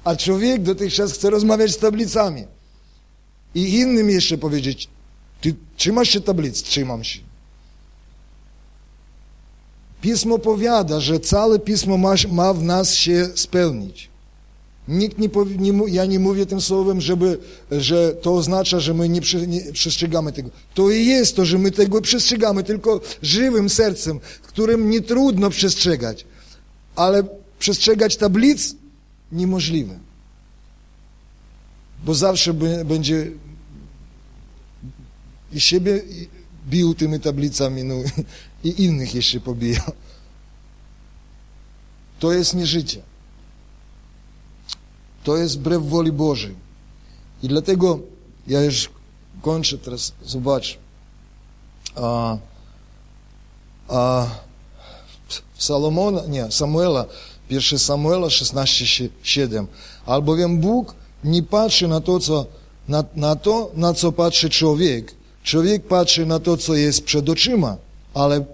A człowiek dotychczas chce rozmawiać z tablicami. I innym jeszcze powiedzieć, ty trzymasz się tablic? Trzymam się. Pismo powiada, że całe Pismo ma, ma w nas się spełnić. Nikt nie, powie, nie, ja nie mówię tym słowem, żeby, że to oznacza, że my nie, przy, nie, przestrzegamy tego. To i jest to, że my tego przestrzegamy, tylko żywym sercem, którym nie trudno przestrzegać. Ale przestrzegać tablic niemożliwe. Bo zawsze będzie i siebie bił tymi tablicami, no, i innych jeszcze pobija. To jest nie życie. To jest wbrew woli Bożej. I dlatego ja już kończę teraz, zobacz. A, a Salomona, nie, Samuela, pierwszy Samuela 16:7. Albowiem Bóg nie patrzy na to, co, na, na to, na co patrzy człowiek. Człowiek patrzy na to, co jest przed oczyma, ale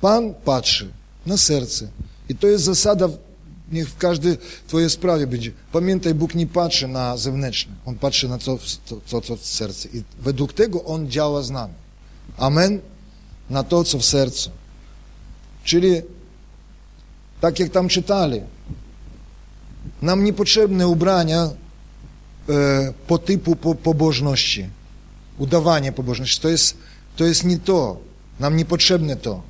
Pan patrzy na serce. I to jest zasada, niech w każdej twojej sprawie będzie. Pamiętaj, Bóg nie patrzy na zewnętrzne. On patrzy na to, co, co w sercu. I według tego On działa z nami. Amen? Na to, co w sercu. Czyli, tak jak tam czytali, nam niepotrzebne ubrania e, po typu po, pobożności, udawanie pobożności. To jest, to jest nie to. Nam niepotrzebne to.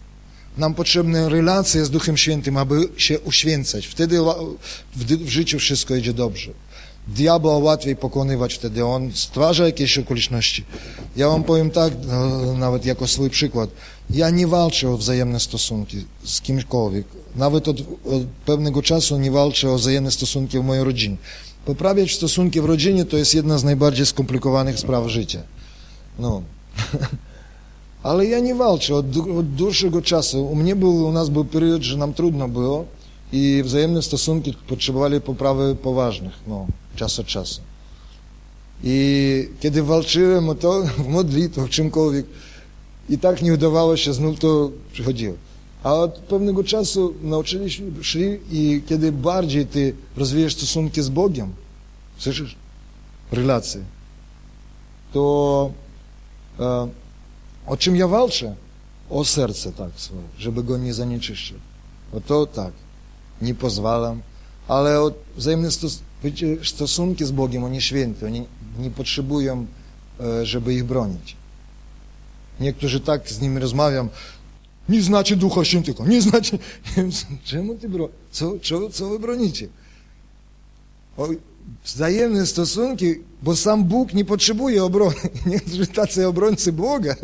Nam potrzebna relacja z Duchem Świętym, aby się uświęcać. Wtedy w, życiu wszystko idzie dobrze. Diabła łatwiej pokonywać wtedy, on stwarza jakieś okoliczności. Ja wam powiem tak, no, nawet jako swój przykład. Pewnego czasu nie walczę o wzajemne stosunki w mojej rodzinie. Poprawiać stosunki w rodzinie to jest jedna z najbardziej skomplikowanych spraw życia. No. Ale ja nie walczę od, od dłuższego czasu. U mnie był, u nas był period, że nam trudno było i wzajemne stosunki potrzebowali poprawy poważnych, no, czas od czasu. I kiedy walczyłem o to, w modlitwach, czymkolwiek, i tak nie udawało się, znów to przychodziło. A od pewnego czasu nauczyliśmy, szli i kiedy bardziej ty rozwijasz stosunki z Bogiem, słyszysz, relacje, to e, o czym ja walczę? O serce, tak, swoje, żeby go nie zanieczyszczyć. O to tak, nie pozwalam, ale o wzajemne stos stosunki z Bogiem, oni święte, oni nie potrzebują, e, żeby ich bronić. Niektórzy tak z nimi rozmawiam, Nie znacie Ducha Świętego, nie znacie... Czemu ty bro... Co, co, co wy bronicie? O, wzajemne stosunki, bo sam Bóg nie potrzebuje obrony. Niektórzy tacy obrońcy Boga.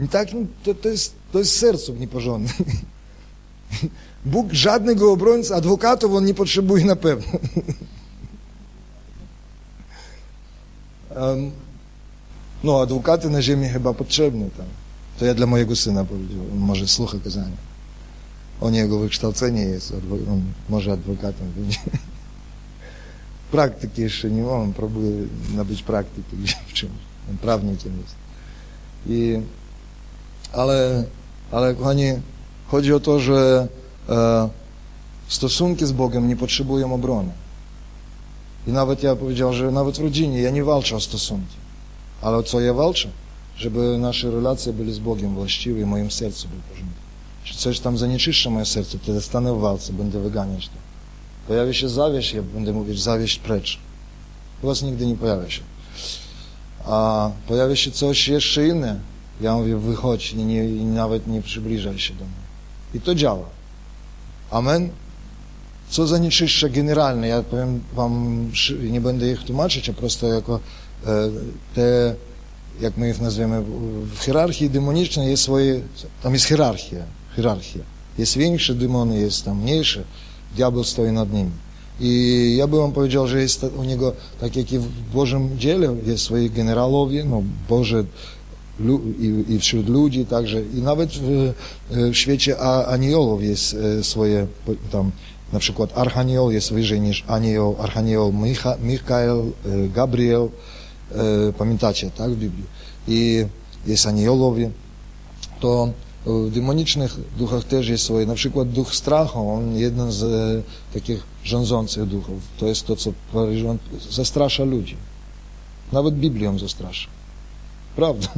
I tak, to, to, jest, to jest serców nieporządnych. Bóg żadnego obrońcy, adwokatów on nie potrzebuje na pewno. Um, no, adwokaty na ziemi chyba potrzebne tam. To ja dla mojego syna powiedział. On może słucha kazania. On jego wykształcenie jest, on może adwokatem będzie. Praktyki jeszcze nie ma, on próbuje nabyć praktyki w czymś. On prawnikiem jest. I, ale, ale kochani, chodzi o to, że e, stosunki z Bogiem nie potrzebują obrony. I nawet ja powiedział, że nawet w rodzinie ja nie walczę o stosunki. Ale o co ja walczę? Żeby nasze relacje były z Bogiem właściwe i moim sercu był porządek. Jeśli coś tam zanieczyszcza moje serce, to stanę w walce, będę wyganiać to. Pojawi się zawieść, ja będę mówić zawieść precz. U was nigdy nie pojawia się. A pojawia się coś jeszcze inne. Ja mówię, wychodź i, nie, i nawet nie przybliżaj się do mnie. I to działa. Amen. Co zanieczyszcza generalne, ja powiem wam, nie będę ich tłumaczyć, a prosto jako te, jak my ich nazwiemy, w hierarchii demonicznej jest swoje, tam jest hierarchia, hierarchia. Jest większy demon, jest tam mniejszy, diabeł stoi nad nimi. I ja bym powiedział, że jest u niego, tak jak i w Bożym dziele, jest swoje generalowie, no Boże i, i wśród ludzi także, i nawet w, w świecie aniołów jest e, swoje tam na przykład Archanioł jest wyżej niż Anioł, Archanioł Micha, Michael, e, Gabriel, e, pamiętacie, tak, w Biblii. I jest aniołowie. To w demonicznych duchach też jest swoje. Na przykład duch strachu, on jeden z e, takich rządzących duchów. To jest to, co on zastrasza ludzi. Nawet Biblią zastrasza. Prawda.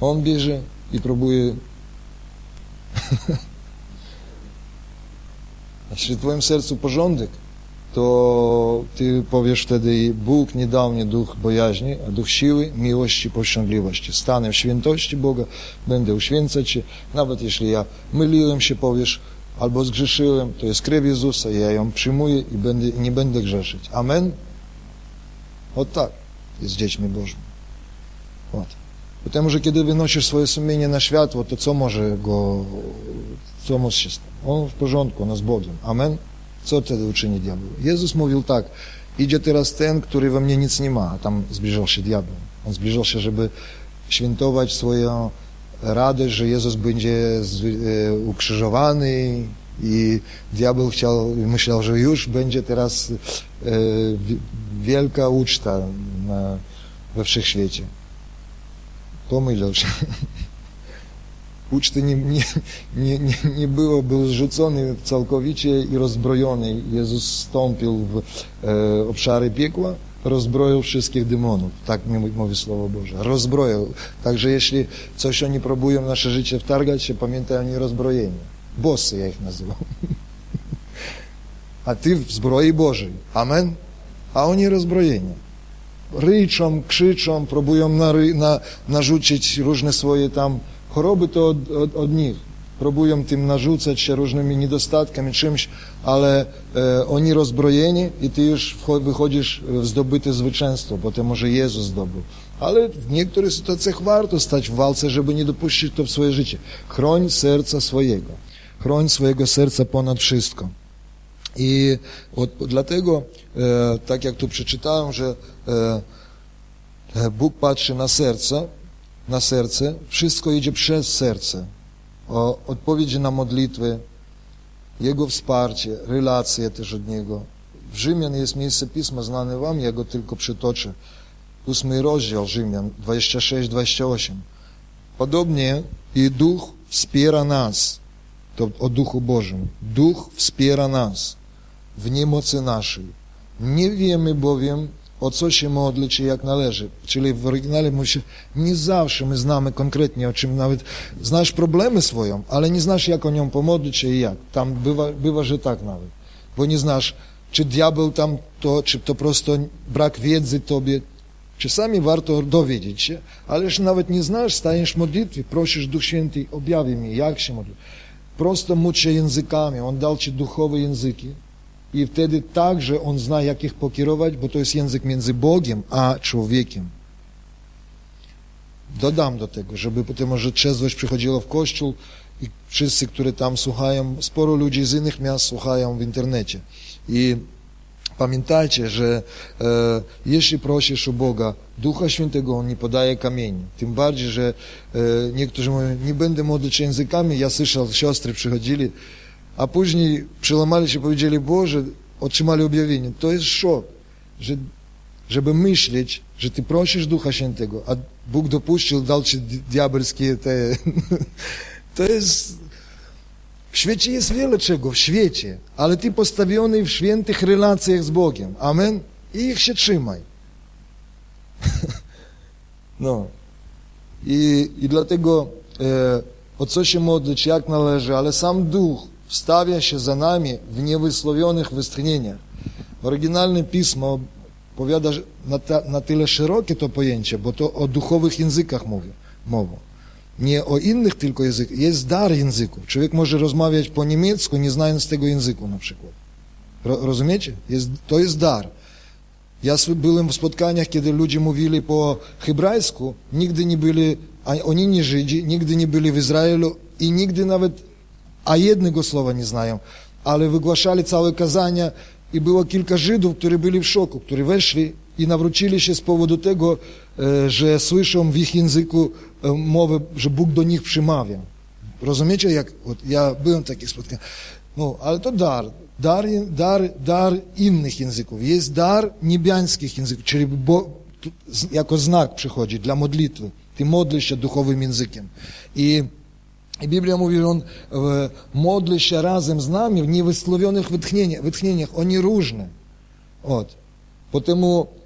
On bierze i próbuje Jeśli w Twoim sercu porządek, to Ty powiesz wtedy, Bóg nie dał mi duch bojaźni, a duch siły, miłości, powściągliwości. Stanę w świętości Boga, będę uświęcać się, nawet jeśli ja myliłem się, powiesz, albo zgrzeszyłem, to jest krew Jezusa, ja ją przyjmuję i będę, nie będę grzeszyć. Amen? O tak jest dziećmi Bożymi. Вот. Потому że kiedy wynosisz swoje sumienie na światło, to co może go, co może się stać? On w porządku, on z Bogiem. Amen? Co wtedy uczyni diabeł? Jezus mówił tak, idzie teraz ten, który we mnie nic nie ma, a tam zbliżał się diabeł. On zbliżał się, żeby świętować swoją radość, że Jezus będzie e, ukrzyżowany i diabeł chciał, myślał, że już będzie teraz e, wielka uczta we wszechświecie. Pomylał się. Uczty nie, nie, nie, nie było, był zrzucony całkowicie i rozbrojony. Jezus stąpił w e, obszary piekła, rozbroił wszystkich demonów. Tak mówi Słowo Boże. Rozbroił. Także jeśli coś oni próbują nasze życie wtargać się, pamiętaj oni rozbrojenie. Bossy ja ich nazywam. A ty w zbroi Bożej. Amen? A oni rozbrojenie ryczą, krzyczą, próbują na, na, narzucić różne swoje tam choroby, to od, od, od, nich. Próbują tym narzucać się różnymi niedostatkami, czymś, ale e, oni rozbrojeni i ty już wychodzisz w zdobyte zwycięstwo, bo to może Jezus zdobył. Ale w niektórych sytuacjach warto stać w walce, żeby nie dopuścić to w swoje życie. Chroń serca swojego. Chroń swojego serca ponad wszystko. I od, dlatego, e, tak jak tu przeczytałem, że e, Bóg patrzy na serce, na serce, wszystko idzie przez serce. O, odpowiedzi na modlitwy, Jego wsparcie, relacje też od Niego. W Rzymian jest miejsce Pisma znane Wam, ja go tylko przytoczę. Ósmy rozdział Rzymian, 26-28. Podobnie i Duch wspiera nas, to o Duchu Bożym. Duch wspiera nas w niemocy naszej. Nie wiemy bowiem, o co się modlić i jak należy. Czyli w oryginale mówi się, nie zawsze my znamy konkretnie, o czym nawet znasz problemy swoją, ale nie znasz, jak o nią pomodlić się i jak. Tam bywa, bywa, że tak nawet. Bo nie znasz, czy diabeł tam to, czy to prosto brak wiedzy tobie, Czasami warto dowiedzieć się, ale jeśli nawet nie znasz, stajesz w modlitwie, prosisz Duch Święty, objawi mi, jak się modlić. Prosto módl się językami, On dał Ci duchowe języki i wtedy także On zna, jak ich pokierować, bo to jest język między Bogiem a człowiekiem. Dodam do tego, żeby potem może trzeźwość przychodziła w kościół i wszyscy, którzy tam słuchają, sporo ludzi z innych miast słuchają w internecie. I pamiętajcie, że e, jeśli prosisz u Boga Ducha Świętego, On nie podaje kamieni. Tym bardziej, że e, niektórzy mówią, nie będę modlić się językami. Ja słyszał, siostry przychodzili, a później przełamali się, powiedzieli, Boże, otrzymali objawienie. To jest szok, że, żeby myśleć, że ty prosisz Ducha Świętego, a Bóg dopuścił, dał ci diabelskie te... to jest... W świecie jest wiele czego, w świecie, ale ty postawiony w świętych relacjach z Bogiem. Amen? I ich się trzymaj. no. I, i dlatego e, o co się modlić, jak należy, ale sam Duch wstawia się za nami w niewysłowionych westchnieniach. Oryginalne pismo powiada na, ta, na tyle szerokie to pojęcie, bo to o duchowych językach mówi, mowa. Nie o innych tylko językach. Jest dar języków. Człowiek może rozmawiać po niemiecku, nie znając tego języku na przykład. Rozumiecie? To jest dar. Ja byłem w spotkaniach, kiedy ludzie mówili po hebrajsku, nigdy nie byli, oni nie Żydzi, nigdy nie byli w Izraelu i nigdy nawet a jednego słowa nie znają, ale wygłaszali całe kazania i było kilka Żydów, którzy byli w szoku, którzy weszli i nawrócili się z powodu tego, że słyszą w ich języku mowę, że Bóg do nich przemawia. Rozumiecie, jak ja byłem w takich spotkaniach. No, ale to dar. Dar, dar, dar innych języków. Jest dar niebiańskich języków, czyli bo, jako znak przychodzi dla modlitwy. Ty modlisz się duchowym językiem. I, И Библия mówi, że on modli się razem z nami w niewysłowionych wytchnieniach, wytchnieniach. Oni różne.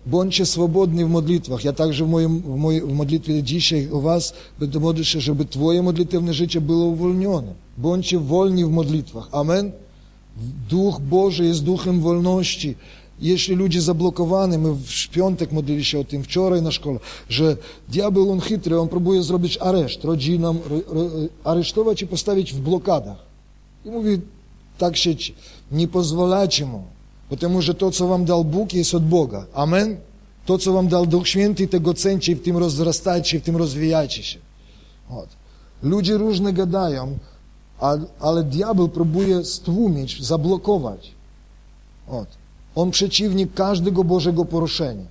Бонче свободны в молитвах. Я также в, моем, в, моей, в молитве дичей у вас молишься, чтобы твое молитвенное життя было увольнено. Бонче вольни в молитвах. Амен. Дух Божий с духом вольности. duchem wolności. Jeśli ludzie zablokowani, my w piątek modlili się o tym wczoraj na szkole, że diabeł on chytry, on próbuje zrobić areszt rodzinom, aresztować i postawić w blokadach. I mówi, tak się nie pozwalajcie mu, потому że to, co wam dał Bóg, jest od Boga. Amen? To, co wam dał Duch Święty, tego cencie i w tym rozrastajcie, i w tym rozwijajcie się. Od. Ludzie różne gadają, ale diabeł próbuje stłumić, zablokować. Od. On przeciwnik każdego Bożego poruszenia.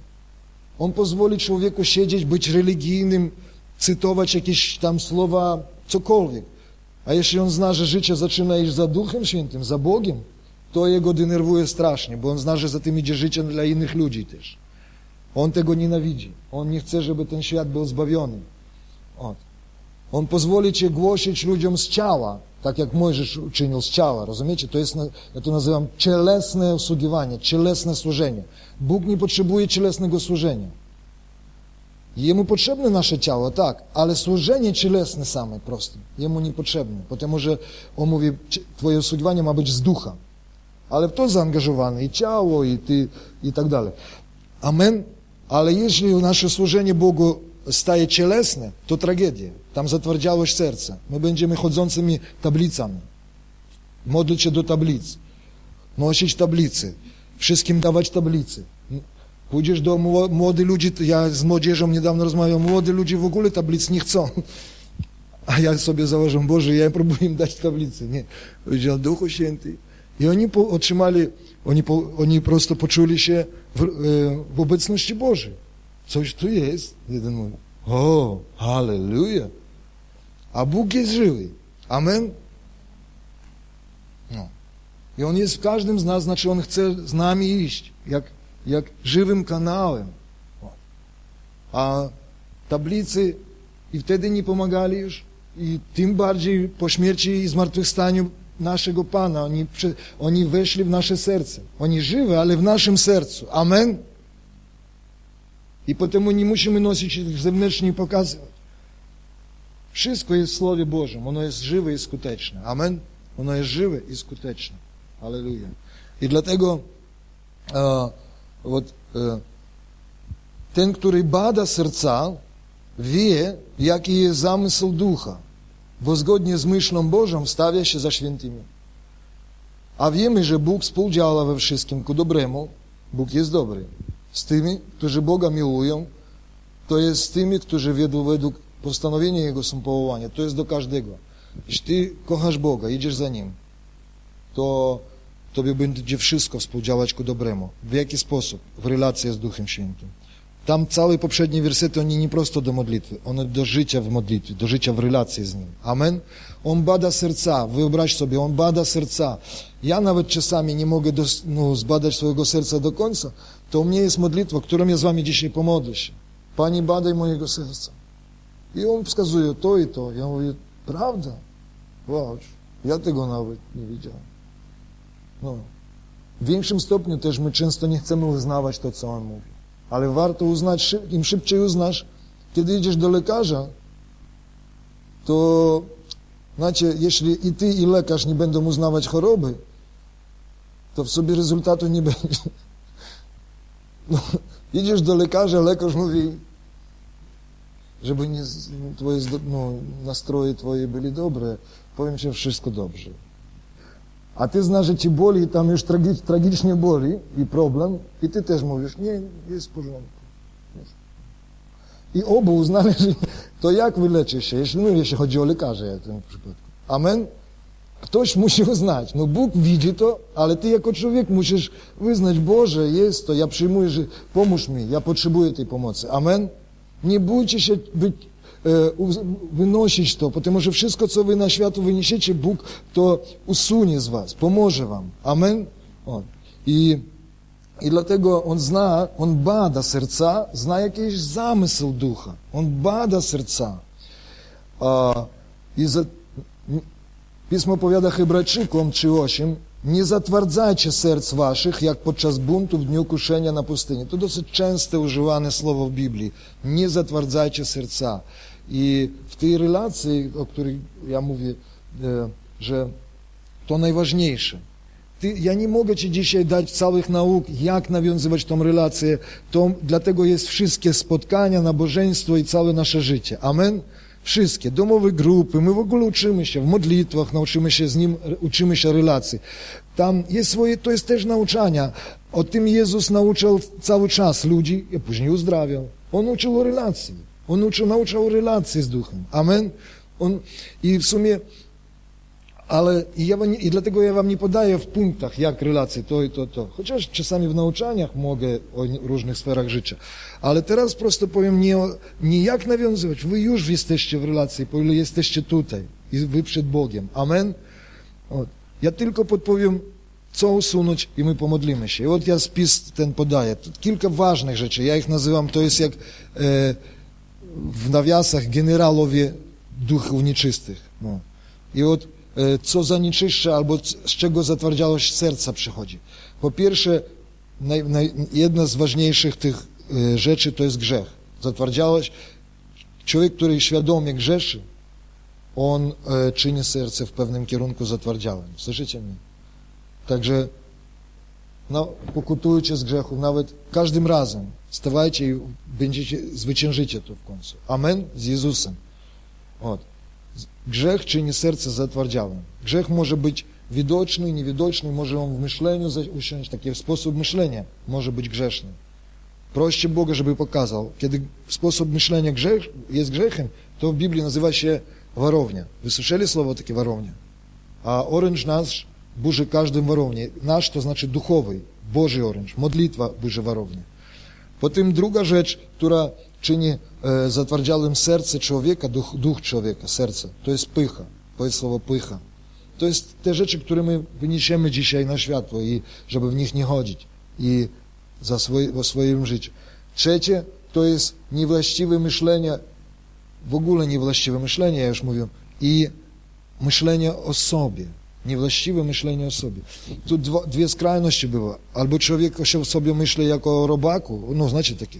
On pozwoli człowieku siedzieć, być religijnym, cytować jakieś tam słowa, cokolwiek. A jeśli on zna, że życie zaczyna iść za Duchem Świętym, za Bogiem, to jego denerwuje strasznie, bo on zna, że za tym idzie życie dla innych ludzi też. On tego nienawidzi. On nie chce, żeby ten świat był zbawiony. Od. On pozwoli Cię głosić ludziom z ciała, tak jak Mojżesz uczynił z ciała, rozumiecie? To jest, ja to nazywam cielesne usługiwanie, cielesne służenie. Bóg nie potrzebuje cielesnego służenia. Jemu potrzebne nasze ciało, tak, ale służenie cielesne same proste, Jemu nie potrzebne, ponieważ On mówi, Twoje usługiwanie ma być z ducha, ale w to zaangażowane i ciało, i Ty, i tak dalej. Amen. Ale jeśli nasze służenie Bogu staje cielesne, to tragedia. Tam zatwardziałość serca. My będziemy chodzącymi tablicami. Modlić się do tablic. Nosić tablicy. Wszystkim dawać tablicy. Pójdziesz do młodych ludzi, ja z młodzieżą niedawno rozmawiam, młodzi ludzie w ogóle tablic nie chcą. A ja sobie założę, Boże, ja próbuję im dać tablicy. Nie. Powiedział Duchu Święty. I oni otrzymali, oni, oni prosto poczuli się w, e, w obecności Bożej. Coś tu jest. Jeden mówi, o, halleluja. A Bóg jest żywy. Amen. No. I On jest w każdym z nas, znaczy On chce z nami iść, jak, jak żywym kanałem. A tablicy i wtedy nie pomagali już i tym bardziej po śmierci i zmartwychwstaniu naszego Pana. Oni, oni weszli w nasze serce. Oni żywe, ale w naszym sercu. Amen. I потому nie musimy nosić ich zewnętrznie i pokazywać. Wszystko jest w Słowie Bożym. Ono jest żywe i skuteczne. Amen? Ono jest żywe i skuteczne. Halleluja. I dlatego e, вот, e, ten, który bada serca, wie, jaki jest zamysł ducha, bo zgodnie z myślą Bożą stawia się za świętymi. A wiemy, że Bóg współdziała we wszystkim ku dobremu. Bóg jest dobry. Z tymi, którzy Boga miłują, to jest z tymi, którzy według, według postanowienia Jego są powołania. To jest do każdego. Jeśli Ty kochasz Boga, idziesz za Nim, to Tobie będzie wszystko współdziałać ku dobremu. W jaki sposób? W relacji z Duchem Świętym. Tam całe poprzednie wersety, oni nie prosto do modlitwy, one do życia w modlitwie, do życia w relacji z Nim. Amen? On bada serca, wyobraź sobie, On bada serca. Ja nawet czasami nie mogę dos, no, zbadać swojego serca do końca, to u mnie jest modlitwa, którą ja z Wami dzisiaj pomodlę się. Pani, badaj mojego serca. I On wskazuje to i to. Ja mówię, prawda? Wow, ja tego nawet nie widziałem. No. W większym stopniu też my często nie chcemy uznawać to, co On mówi. Ale warto uznać, im szybciej uznasz, kiedy idziesz do lekarza, to znacie, jeśli i ty, i lekarz nie będą uznawać choroby, to w sobie rezultatu nie będzie. No, idziesz do lekarza, lekarz mówi, żeby nie, twoje no, nastroje twoje byli dobre, powiem ci wszystko dobrze. A ty znasz, że ci boli, tam już tragicz, tragicznie boli i problem, i ty też mówisz, nie, jest w porządku. I obu uznali, że to jak wyleczy się, jeśli, no, jeśli chodzi o lekarza w tym przypadku. Amen? Ktoś musi uznać. No Bóg widzi to, ale ty jako człowiek musisz wyznać, Boże, jest to, ja przyjmuję, że pomóż mi, ja potrzebuję tej pomocy. Amen? Nie bójcie się być E, wynosić to, ponieważ wszystko, co wy na światu wyniesiecie, Bóg to usunie z was, pomoże wam. Amen? O. I, I dlatego On zna, On bada serca, zna jakiś zamysł ducha. On bada serca. A, I za, Pismo powiada Hebrajczykom 3.8 Nie zatwardzajcie serc waszych, jak podczas buntu w dniu kuszenia na pustyni. To dosyć częste używane słowo w Biblii. Nie zatwardzajcie serca. I w tej relacji, o której ja mówię, e, że to najważniejsze. Ty, ja nie mogę Ci dzisiaj dać całych nauk, jak nawiązywać tą relację. To, dlatego jest wszystkie spotkania, nabożeństwo i całe nasze życie. Amen? Wszystkie, domowe grupy, my w ogóle uczymy się w modlitwach, nauczymy się z Nim, uczymy się relacji. Tam jest swoje, to jest też nauczania. O tym Jezus nauczał cały czas ludzi, a później uzdrawiał. On uczył o relacji. On uczył, nauczał relacji z Duchem. Amen. On, I w sumie, ale i, ja, i dlatego ja wam nie podaję w punktach, jak relacje, to i to, to. Chociaż czasami w nauczaniach mogę o różnych sferach życia. Ale teraz prosto powiem nie, nie jak nawiązywać. Wy już jesteście w relacji, po ile jesteście tutaj. I wy przed Bogiem. Amen. Ja tylko podpowiem, co usunąć i my pomodlimy się. I od ja spis ten podaję. Kilka ważnych rzeczy. Ja ich nazywam, to jest jak... E, w nawiasach generalowie duchów nieczystych. No. I od co zanieczyszcza albo z czego zatwardziałość serca przychodzi. Po pierwsze, naj, naj, jedna z ważniejszych tych e, rzeczy to jest grzech. Zatwardziałość. Człowiek, który świadomie grzeszy, on e, czyni serce w pewnym kierunku zatwardziałym. Słyszycie mnie? Także no, pokutujcie z grzechów nawet każdym razem. Stawajcie i będziecie, zwyciężycie to w końcu. Amen? Z Jezusem. Od. Grzech czyni serce zatwardziałym. Grzech może być widoczny, niewidoczny, może on w myśleniu usiąść, taki sposób myślenia może być grzeszny. Proście Boga, żeby pokazał. Kiedy sposób myślenia grzech, jest grzechem, to w Biblii nazywa się warownia. Wy słyszeli słowo takie warownia? A oręż nasz burzy każdym warownie. Nasz to znaczy duchowy, Boży oręż, modlitwa burzy warownię. Potem druga rzecz, która e, światło i żeby w nich nie chodzić i za swoje, w swoim życiu. Trzecie, to jest niewłaściwe myślenie, w ogóle niewłaściwe myślenie, ja już mówię, i myślenie o sobie niewłaściwe myślenie o sobie. Tu dwa, dwie skrajności były. Albo człowiek o sobie myśli jako o robaku, no znacie takie.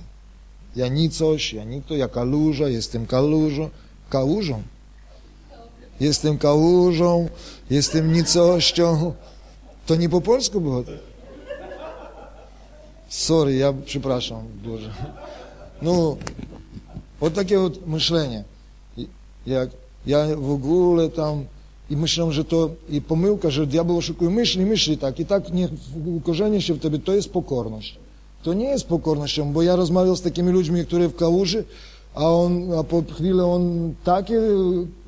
Ja nicoś, ja nikto, ja kaluża, jestem kalużą, kałużą. Jestem kałużą, jestem nicością. To nie po polsku było. Sorry, ja przepraszam, Boże. Ну, от таке от мишлення. Як я в ogóle там i myślą, że to i pomyłka, że diabeł oszukuje, myśli, myśli tak i tak nie ukorzenia się w tobie, to jest pokorność. To nie jest pokornością, bo ja rozmawiał z takimi ludźmi, które w kałuży, a on, a po chwilę on takie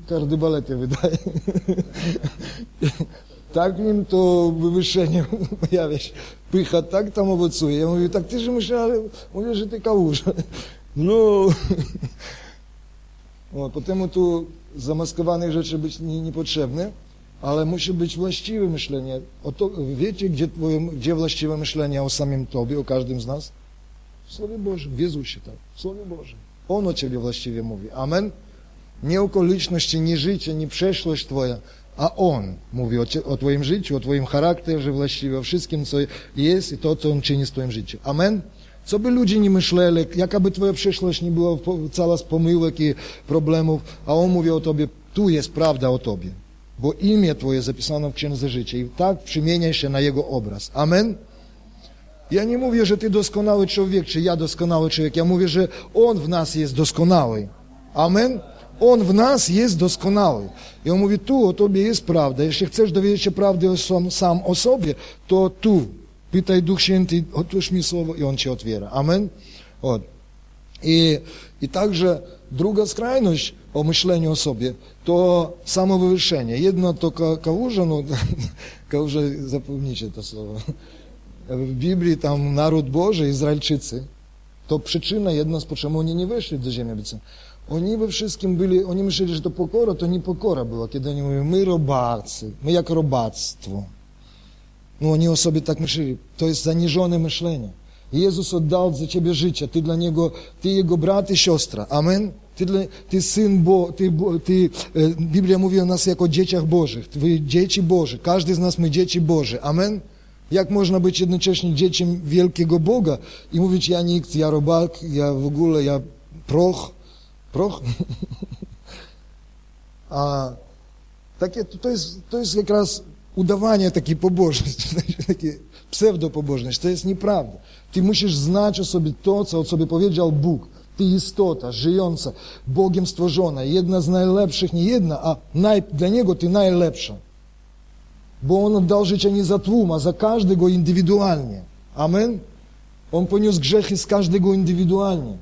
kardybalety wydaje. tak im to wywyższenie pojawia się. Pycha tak tam owocuje. Ja mówię, tak ty, że myślę, ale mówię, że ty kałuża. No. O, potem tu zamaskowanych rzeczy być nie, niepotrzebne, ale musi być właściwe myślenie. To, wiecie, gdzie, twoje, gdzie właściwe myślenie o samym Tobie, o każdym z nas? W Słowie Bożym, w Jezusie tak, w Słowie Bożym. On o Ciebie właściwie mówi. Amen? Nie okoliczności, nie życie, nie przeszłość Twoja, a On mówi o, o Twoim życiu, o Twoim charakterze właściwie, o wszystkim, co jest i to, co On czyni z Twoim życiem. Amen? Co by ludzie nie myśleli, jaka by Twoja przyszłość nie była cała z pomyłek i problemów, a On mówi o Tobie, tu jest prawda o Tobie, bo imię Twoje zapisano w Księdze Życia i tak przymieniaj się na Jego obraz. Amen? Ja nie mówię, że Ty doskonały człowiek, czy ja doskonały człowiek. Ja mówię, że On w nas jest doskonały. Amen? On w nas jest doskonały. I On mówi, tu o Tobie jest prawda. Jeśli chcesz dowiedzieć się prawdy o sam, sam o sobie, to tu pytaj Duch Święty, otóż mi słowo i On Cię otwiera. Amen? Od. I, I także druga skrajność, o myśleniu o sobie to samowywyższenie. Jedno to kałuża, no kałuża, zapomnijcie to słowo. W Biblii tam naród Boży, Izraelczycy, to przyczyna jedna, z czemu oni nie weszli do ziemi obiecanej. Oni we wszystkim byli, oni myśleli, że to pokora, to nie pokora była, kiedy oni mówią, my robacy, my jak robactwo. No oni o sobie tak myśleli. To jest zaniżone myślenie. Jezus oddał za ciebie życie. Ty dla Niego, ty Jego brat i siostra. Amen? Ty syn Bo, ty, ty, e, Biblia mówi o nas jako dzieciach Bożych. Wy dzieci Boże. Każdy z nas my dzieci Boże. Amen? Jak można być jednocześnie dzieciem wielkiego Boga i mówić, ja nikt, ja robak, ja w ogóle, ja proch. Proch? A takie, to, jest, to jest jak raz udawanie takiej pobożności, takie pseudopobożność, to jest nieprawda. Ty musisz znać o sobie to, co o sobie powiedział Bóg. Ty istota, żyjąca, Bogiem stworzona, jedna z najlepszych, nie jedna, a naj, dla Niego ty najlepsza. Bo On oddał życie nie za tłum, a za każdego indywidualnie. Amen? On poniósł grzechy z każdego indywidualnie.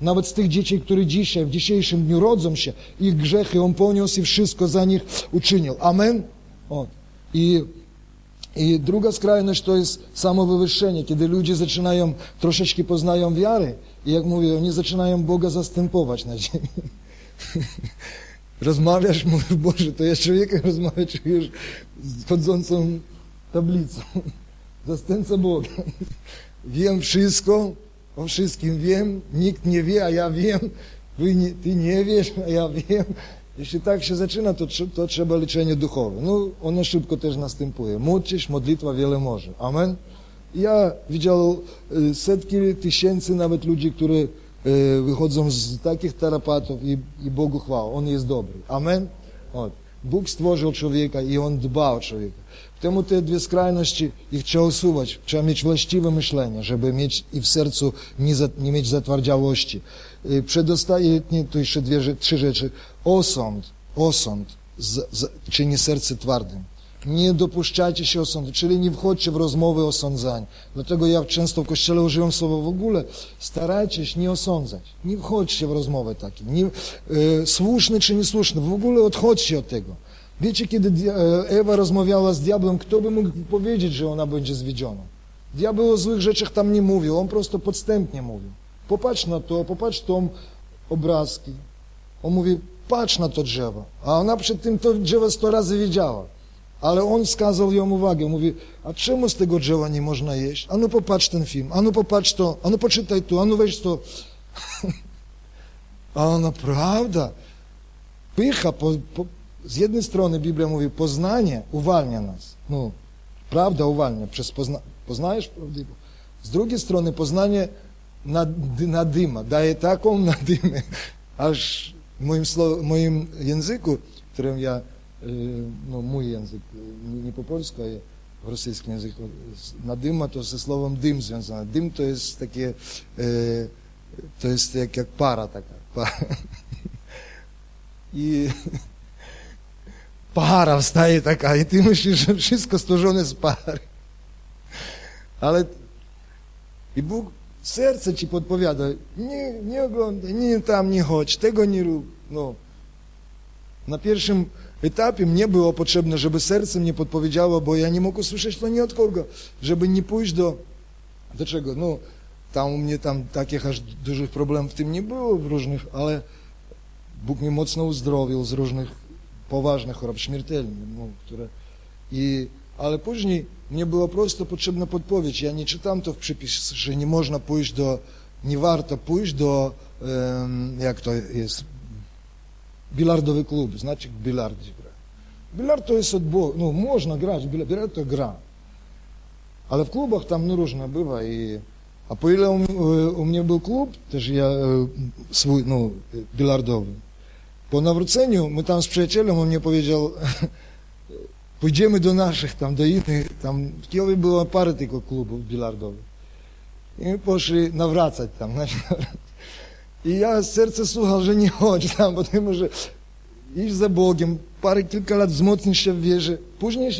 Nawet z tych dzieci, które dzisiaj, w dzisiejszym dniu rodzą się, ich grzechy On poniósł i wszystko za nich uczynił. Amen? O. I, I druga skrajność to jest samowywyższenie, kiedy ludzie zaczynają, troszeczkę poznają wiary i jak mówię, oni zaczynają Boga zastępować na ziemi. Rozmawiasz, mówisz, Boże, to ja człowiekiem rozmawiam, czy już z chodzącą tablicą. Zastępca Boga. Wiem wszystko, o wszystkim wiem, nikt nie wie, a ja wiem, ty nie wiesz, a ja wiem. Jeśli tak się zaczyna, to, to trzeba leczenie duchowe. No, ono szybko też następuje. Módl modlitwa wiele może. Amen. Ja widział y, setki tysięcy nawet ludzi, którzy y, wychodzą z takich tarapatów i, i Bogu chwała. On jest dobry. Amen. Od. Bóg stworzył człowieka i On dba o człowieka. Temu te dwie skrajności ich trzeba usuwać. Trzeba mieć właściwe myślenie, żeby mieć i w sercu nie, za, nie mieć zatwardziałości. Y, Przedostatnie to jeszcze dwie, trzy rzeczy. Osąd, osąd z, z, czyni serce twardym. Nie dopuszczajcie się osądu, czyli nie wchodźcie w rozmowy osądzania. Dlatego ja często w Kościele używam słowa w ogóle, starajcie się nie osądzać. Nie wchodźcie w rozmowę takie. Nie, e, słuszny czy niesłuszny, w ogóle odchodźcie od tego. Wiecie, kiedy e, Ewa rozmawiała z diabłem, kto by mógł powiedzieć, że ona będzie zwiedziona? Diabeł o złych rzeczach tam nie mówił, on prosto podstępnie mówił. Popatrz na to, popatrz tą obrazki. On mówi, patrz na to drzewo. A ona przed tym to drzewo sto razy widziała. Ale on skazał ją uwagę. Mówi, a czemu z tego drzewa nie można jeść? A no popatrz ten film, a no popatrz to, a no poczytaj tu, a no weź to. a ona, prawda? Pycha, po, po, z jednej strony Biblia mówi, poznanie uwalnia nas. No, prawda uwalnia, przez pozna, poznajesz prawdę. Z drugiej strony poznanie nadyma, daje taką nadymę, aż w moim, w moim języku, którym ja, no mój język, nie po polsku, a w rosyjskim języku, nadyma to ze słowem dym związane. Dym to jest takie e, to jest jak, jak para taka. Para. I para wstaje taka i ty myślisz, że wszystko stworzone z pary. Serce ci podpowiada, nie, nie oglądaj, nie tam, nie chodź, tego nie rób. No. Na pierwszym etapie mnie było potrzebne, żeby serce mnie podpowiedziało, bo ja nie mógł usłyszeć to nie od kogo, żeby nie pójść do, do czego, no, tam u mnie tam takich aż dużych problemów w tym nie było w różnych, ale Bóg mnie mocno uzdrowił z różnych poważnych chorób śmiertelnych, no, które i ale później mnie było prosto potrzebna podpowiedź. Ja nie czytam to w przepisie, że nie można pójść do, nie warto pójść do, jak to jest, bilardowy klub, znaczy bilard gra. Bilard to jest od Boga, no można grać, bilard to gra. Ale w klubach tam no różne bywa i a po ile u, u mnie był klub, też ja swój, no, bilardowy, po nawróceniu my tam z przyjacielem, on mnie powiedział, pójdziemy do naszych, tam do innych, tam w Kijowie było parę tylko klubów bilardowych. I my tam. Znaczy, I ja serce słuchał, że nie chodź tam, bo ty może iść za Bogiem, parę, kilka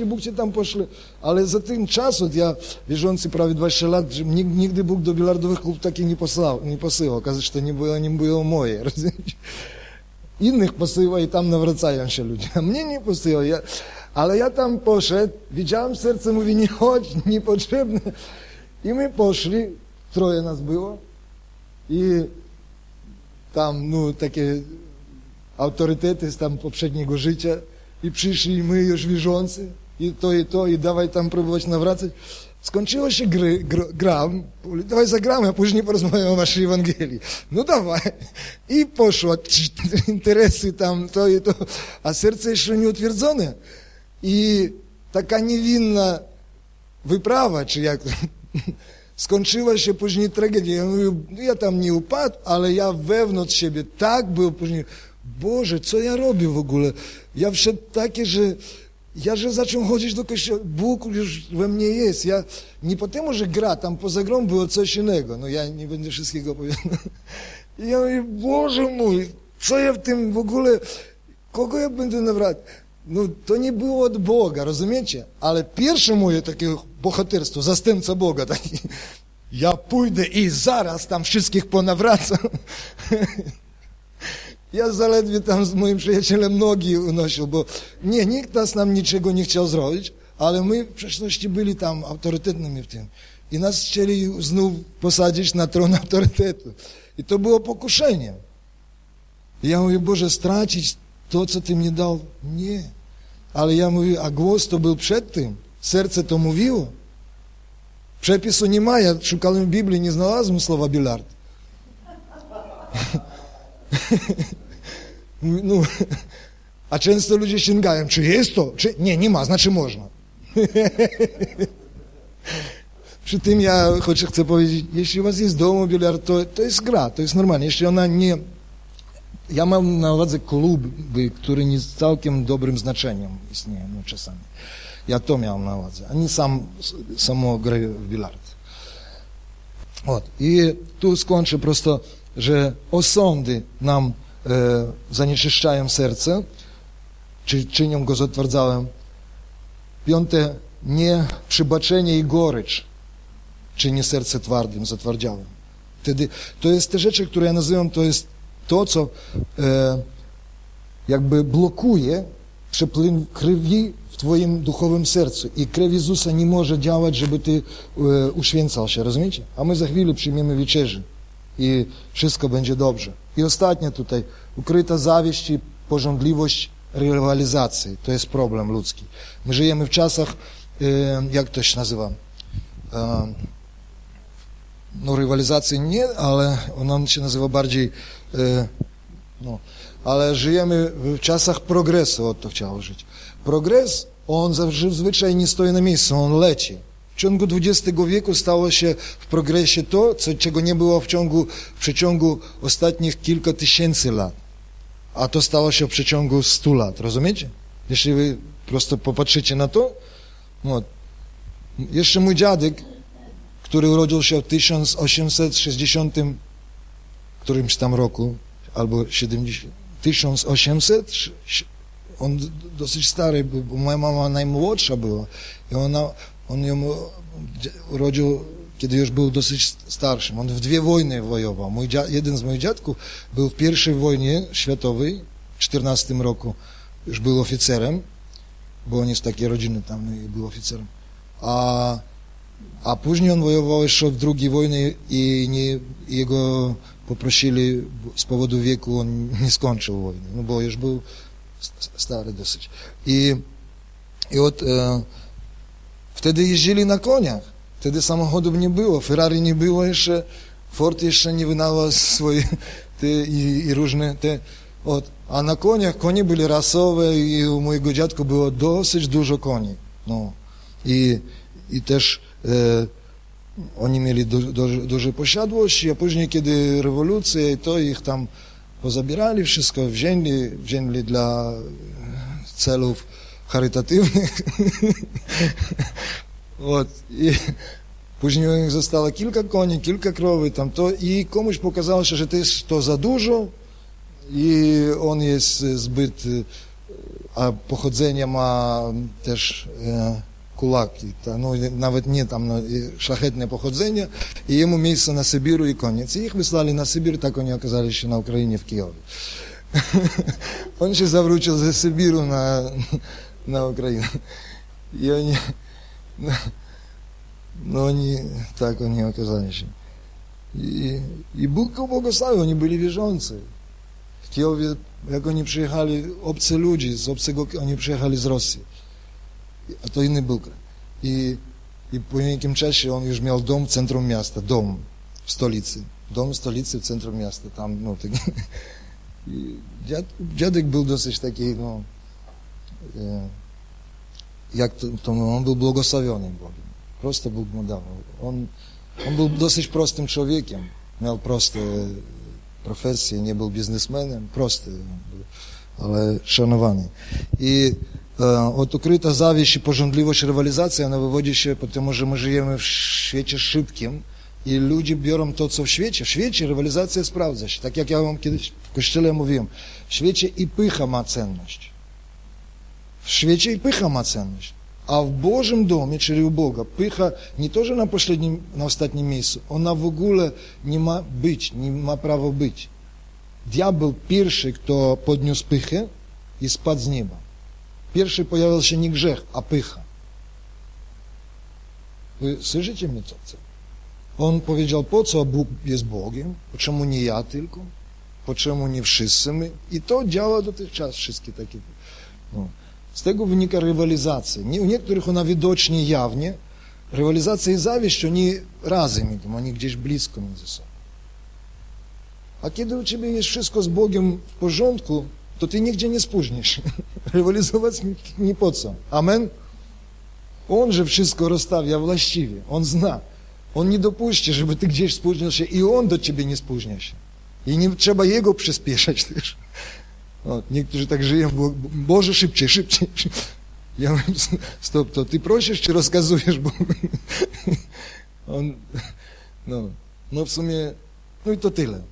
Bóg cię tam poszle, ale za ten czas, od ja wierzący prawie 20 lat, że nigdy Bóg do bilardowych klubów takich nie posłał, nie posyłał. Okazało się, że to nie było, nie było moje, rozumiecie? Innych posyła i tam nawracają się ludzie, a mnie nie posyłał. Ja, ale ja tam poszedł, widziałem serce, mówi, nie chodź, niepotrzebne. I my poszli, troje nas było i tam, no, takie autorytety z tam poprzedniego życia i przyszli my już wierzący i to i to i dawaj tam próbować nawracać. Skończyło się gry, gr, gram, dawaj zagramy, a później porozmawiamy o naszej Ewangelii. No dawaj. I poszło, interesy tam, to i to, a serce jeszcze nieutwierdzone. I taka niewinna wyprawa, czy jak skończyła się później tragedia. Ja mówię, ja tam nie upadł, ale ja wewnątrz siebie tak był później, Boże, co ja robię w ogóle? Ja wszedł takie, że ja, że zaczął chodzić do kościoła, Bóg już we mnie jest. Ja nie po temu, że gra, tam poza grą było coś innego. No ja nie będę wszystkiego opowiadał. I ja mówię, Boże mój, co ja w tym w ogóle, kogo ja będę nawracać? No to nie było od Boga, rozumiecie? Ale pierwsze moje takie bohaterstwo, zastępca Boga, taki, ja pójdę i zaraz tam wszystkich ponawracam. Ja zaledwie tam z moim przyjacielem nogi unosił, bo nie, nikt nas nam niczego nie chciał zrobić, ale my w przeszłości byli tam autorytetnymi w tym. I nas chcieli znów posadzić na tron autorytetu. I to było pokuszeniem. I ja mówię, Boże, stracić to, co to był przed tym. Serce to mówiło. Przepisu nie ma. Ja szukałem w Biblii, nie znalazłem słowa bilard. no, a często ludzie sięgają, czy jest to? Czy... Nie, nie ma, znaczy można. Przy tym ja choć chcę powiedzieć, jeśli u was jest dom bilard, to, to jest gra, to jest normalne. Jeśli ona nie ja mam na uwadze kluby, które nie z całkiem dobrym znaczeniem istnieją no, czasami. Ja to miałem na uwadze, a nie sam, samo grę w bilard. Вот. I tu skończę prosto, że osądy nam e, zanieczyszczają serce, czy czynią go zatwardzałym. Piąte, nie przybaczenie i gorycz czyni serce twardym, zatwardziałym. Wtedy to jest te rzeczy, które ja nazywam, to jest to, co e, jakby blokuje przepływ krwi w Twoim duchowym sercu. I krew Jezusa nie może działać, żeby Ty e, uświęcał się, rozumiecie? A my za chwilę przyjmiemy wieczerzy i wszystko będzie dobrze. I ostatnie tutaj, ukryta zawieść i porządliwość rywalizacji. To jest problem ludzki. My żyjemy w czasach, e, jak to się nazywa? E, no rywalizacji nie, ale ona się nazywa bardziej no, ale żyjemy w czasach progresu, o to chciał żyć. Progres, on zazwyczaj nie stoi na miejscu, on leci. W ciągu XX wieku stało się w progresie to, co, czego nie było w, ciągu, w przeciągu ostatnich kilka tysięcy lat. A to stało się w przeciągu stu lat, rozumiecie? Jeśli wy prosto popatrzycie na to, no, jeszcze mój dziadek, który urodził się w 1860 którymś tam roku, albo 70, 1800, on dosyć stary był, bo moja mama najmłodsza była i ona, on ją urodził, kiedy już był dosyć starszym. On w dwie wojny wojował. Mój dzia, jeden z moich dziadków był w pierwszej wojnie światowej, w 14 roku, już był oficerem, bo on jest takiej rodziny tam no i był oficerem. A, a później on wojował jeszcze w drugiej wojnie i nie, jego poprosili z powodu wieku, on nie skończył wojny, no bo już był stary dosyć. I, i od, e, wtedy jeździli na koniach. Wtedy samochodów nie było, Ferrari nie było jeszcze, Ford jeszcze nie wynalazł swoje te, i, i różne te, od, a na koniach, konie byli rasowe i u mojego dziadka było dosyć dużo koni. No. I, i też e, wszystko wzięli, wzięli dla celów charytatywnych. вот. I później u nich zostało kilka koni, kilka krowy, tam to i komuś pokazało się, że to jest to za dużo i on jest zbyt, a pochodzenie ma też e, kulaki, ta, no, nawet nie tam no, szlachetne pochodzenie, i jemu miejsce na Sybiru i koniec. I ich wysłali na Sybir, tak oni okazali się na Ukrainie, w Kijowie. on się zawrócił ze Sybiru na, na Ukrainę. I oni, no, no oni, tak oni okazali się. I, i Bóg go błogosławił, oni byli wierzący. W Kijowie, jak oni przyjechali, obcy ludzie, z obcego, oni przyjechali a to inny był kraj. I, I po niejakim czasie on już miał dom w centrum miasta, dom w stolicy. Dom w stolicy w centrum miasta, tam, no, tak. I dziad, dziadek był dosyć taki, no, e, jak to, to, on był błogosławiony Bogiem. Prosto Bóg mu dawał. On, on był dosyć prostym człowiekiem. Miał proste profesje, nie był biznesmenem, prosty, ale szanowany. I от укрита зависть и пожонливость революции, она выводит się, потому że my żyjemy w świecie szybkim i ludzie biorą to, co w świecie. W świecie rywalizacja sprawdza się. Tak jak ja wam kiedyś w kościele mówiłem. W świecie i pycha ma cenność. W świecie i pycha ma cenność. A w Bożym domie, czyli u Boga, pycha nie to, że na последnim, na ostatnim miejscu, ona w ogóle nie ma być, nie ma prawa być. Diabeł pierwszy, kto podniósł pychę i spadł z nieba. Pierwszy pojawił się nie grzech, a pycha. Wy słyszycie mnie co? On powiedział, po co Bóg jest Bogiem? Czemu nie ja tylko? Po czemu nie wszyscy my? I to działa dotychczas, wszystkie takie. No. Z tego wynika rywalizacja. Nie, u niektórych ona widocznie, jawnie. Rywalizacja i zawiść, oni razem idą, oni gdzieś blisko między sobą. A kiedy u ciebie jest wszystko z Bogiem w porządku, to ty nigdzie nie spóźnisz. Rywalizować nie po co. Amen? On że wszystko rozstawia właściwie. On zna. On nie dopuści, żeby ty gdzieś spóźnił się i on do ciebie nie spóźnia się. I nie trzeba jego przyspieszać też. O, niektórzy tak żyją, bo Boże szybciej, szybciej. Ja mówię, stop, to ty prosisz czy rozkazujesz, bo on, no, no w sumie, no i to tyle.